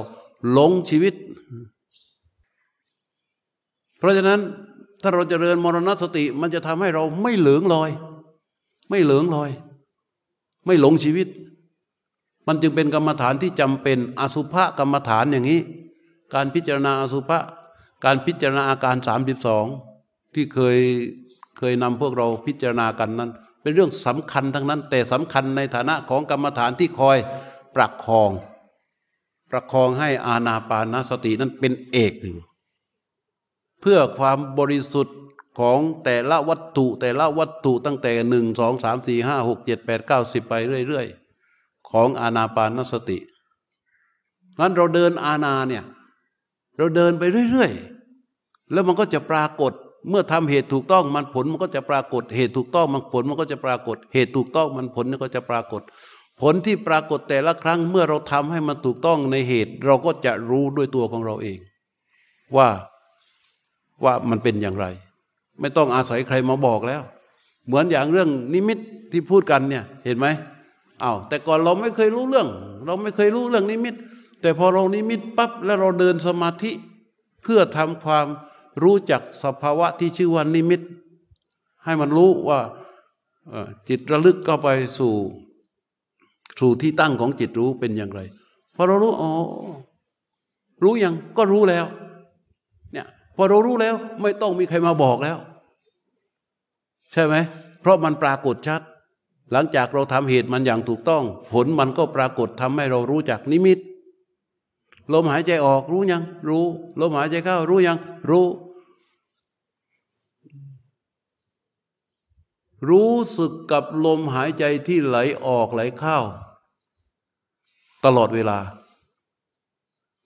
หลงชีวิต เพราะฉะนั้นถ้าเราจเจริญมรณสติมันจะทำให้เราไม่เหลืองลอย ไม่เหลืองลอย ไม่หลงชีวิต มันจึงเป็นกรรมฐานที่จำเป็นอสุภกรรมฐานอย่างนี้ การพิจารณาอสุภะการพิจารณาอาการสามสิบสองที่เคยเคยนำพวกเราพิจารณากันนั้น เป็นเรื่องสำคัญทั้งนั้น แต่สำคัญในฐานะของกรรมฐานที่คอยประคอง ประคองให้อาณาปานสตินั้นเป็นเอกหนึ่ เพื่อความบริสุทธิ์ของแต่ละวัตถุ แต่ละวัตถุตั้งแต่หนึ่งสองสามสี่ห้าหกเจ็ดแปดเก้าสิบไปเรื่อยๆ ของอาณาปานสตินั้นเราเดินอาณาเนี่ย เราเดินไปเรื่อยๆ แล้วมันก็จะปรากฏเมื่อทำเหตุถูกต้องมันผลมันก็จะปรากฏเหตุถูกต้องมันผลมันก็จะปรากฏ เหตุถูกต้องมันผลมันก็จะปรากฏ ผลที่ปรากฏแต่ละครั้งเมื่อเราทำให้มันถูกต้องในเหตุ เราก็จะรู้ด้วยตัวของเราเอง ว่า ว่ามันเป็นอย่างไร ไม่ต้องอาศัยใครมาบอกแล้ว เหมือนอย่างเรื่องนิมิตที่พูดกันเนี่ยเห็นไหมอา้าวแต่ก่อนเราไม่เคยรู้เรื่อง เราไม่เคยรู้เรื่องนิมิต แต่พอเรานิมิตปั๊บแล้วเราเดินสมาธิ เพื่อทำความรู้จักสภาวะที่ชื่อว่านิมิต ให้มันรู้ว่าจิตระลึกเข้าไปสู่สู่ที่ตั้งของจิตรู้เป็นอย่างไรพอเรารู้อ๋อรู้ยังก็รู้แล้ว พอเรารู้แล้ว ไม่ต้องมีใครมาบอกแล้ว ใช่ไหม เพราะมันปรากฏชัด หลังจากเราทำเหตุมันอย่างถูกต้อง ผลมันก็ปรากฏทำให้เรารู้จักนิมิต ลมหายใจออกรู้ยัง รู้ ลมหายใจเข้ารู้ยัง รู้ รู้สึกกับลมหายใจที่ไหลออกไหลเข้าตลอดเวลา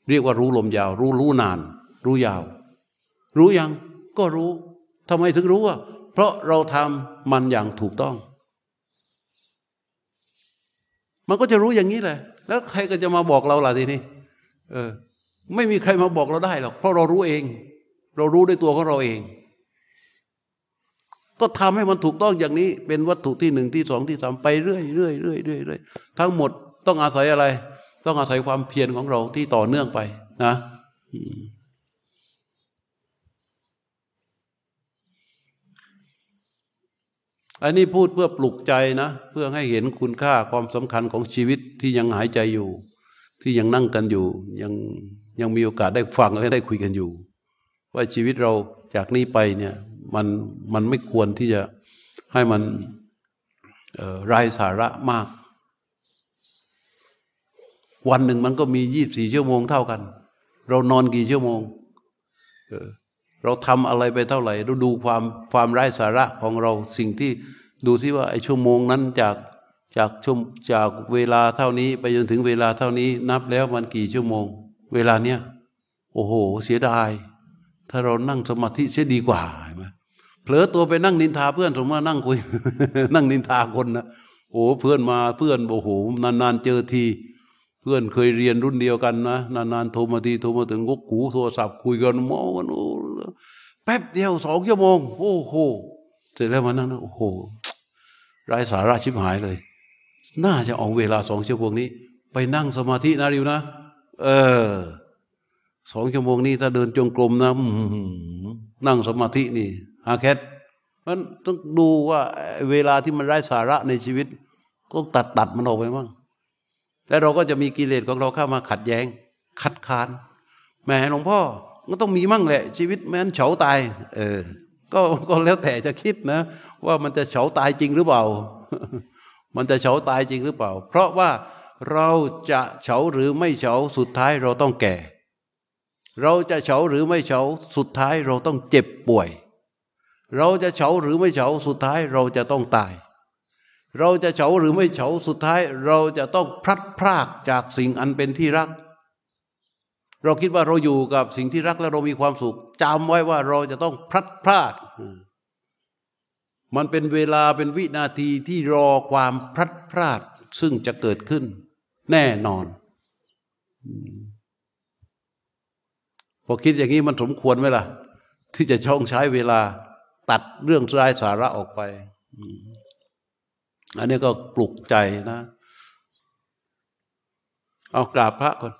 เรียกว่ารู้ลมยาว รู้รู้นาน รู้ยาว รู้ยังก็รู้ทำไมถึงรู้อะเพราะเราทำมันอย่างถูกต้อง มันก็จะรู้อย่างนี้แหละ แล้วใครก็จะมาบอกเราล่ะทีนี้เออ ไม่มีใครมาบอกเราได้หรอกเพราะเรารู้เอง เรารู้ด้วยตัวของเราเอง ก็ทำให้มันถูกต้องอย่างนี้ เป็นวัตถุที่หนึ่งที่สองที่สามไปเรื่อยเรื่อยเรื่อยเรื่อยเรื่อยทั้งหมดต้องอาศัยอะไร ต้องอาศัยความเพียรของเราที่ต่อเนื่องไปนะ อันนี้พูดเพื่อปลุกใจนะ เพื่อให้เห็นคุณค่าความสำคัญของชีวิตที่ยังหายใจอยู่ ที่ยังนั่งกันอยู่ ยังยังมีโอกาสได้ฟังและได้คุยกันอยู่ ว่าชีวิตเราจากนี้ไปเนี่ยมันมันไม่ควรที่จะให้มันไร้สาระมาก วันหนึ่งมันก็มียี่บสี่ชั่วโมงเท่ากัน เรานอนกี่ชั่วโมง เราทำอะไรไปเท่าไหร่เราดูความความไร้สาระของเราสิ่งที่ดูซิว่าไอ้ชั่วโมงนั้นจากจากชั่วจากเวลาเท่านี้ ไปจนถึงเวลาเท่านี้ นับแล้วมันกี่ชั่วโมง เวลาเนี้ยโอ้โห เสียดาย ถ้าเรานั่งสมาธิเสียดีกว่าใช่ไหมเผลอตัวไปนั่งนินทาเพื่อนสมมตินั่งคุย นั่งนินทาคนนะโอ้เพื่อนมาเพื่อนโอ้โหนานๆเจอที เพื่อนเคยเรียนรุ่นเดียวกันนะนานๆโทรมาทีโทรมาถึงกกูโทรศัพท์คุยกันมองกันโอ้แป๊บเดียวสองชั่วโมง โอ้โหเสร็จแล้วมันนั่งโอ้โหไร้สาระชิบหายเลย น่าจะออกเวลาสองชั่วโมงนี้ ไปนั่งสมาธินะริวนะ เออสองชั่วโมงนี้ถ้าเดินจงกรมนะนั่งสมาธินี่อาแคทมันต้องดูว่าเวลาที่มันไร้สาระในชีวิต ก็ตัดตัดมันออกไปบ้าง แต่เราก็จะมีกิเลสของเราเข้ามาขัดแย้ง คัดค้านแม่หลวงพ่อก็ต้องมีมั่งแหละ ชีวิตแม้นเฉาตาย เออ ก็ก็แล้วแต่จะคิดนะ ว่ามันจะเฉาตายจริงหรือเปล่า มันจะเฉาตายจริงหรือเปล่า เพราะว่าเราจะเฉาหรือไม่เฉาสุดท้ายเราต้องแก่ เราจะเฉาหรือไม่เฉาสุดท้ายเราต้องเจ็บป่วย เราจะเฉาหรือไม่เฉาสุดท้ายเราจะต้องตาย เราจะเฉาหรือไม่เฉาสุดท้าย เราจะต้องพลัดพรากจากสิ่งอันเป็นที่รัก เราคิดว่าเราอยู่กับสิ่งที่รักแล้วเรามีความสุขจำไว้ว่าเราจะต้องพลัดพรากมันเป็นเวลาเป็นวินาทีที่รอความพลัดพรากซึ่งจะเกิดขึ้น แน่นอน พอคิดอย่างนี้มันสมควรไหมล่ะ ที่จะช่องใช้เวลาตัดเรื่องร้ายสาระออกไป อันนี้ก็ปลุกใจนะ เอากราบพระก่อน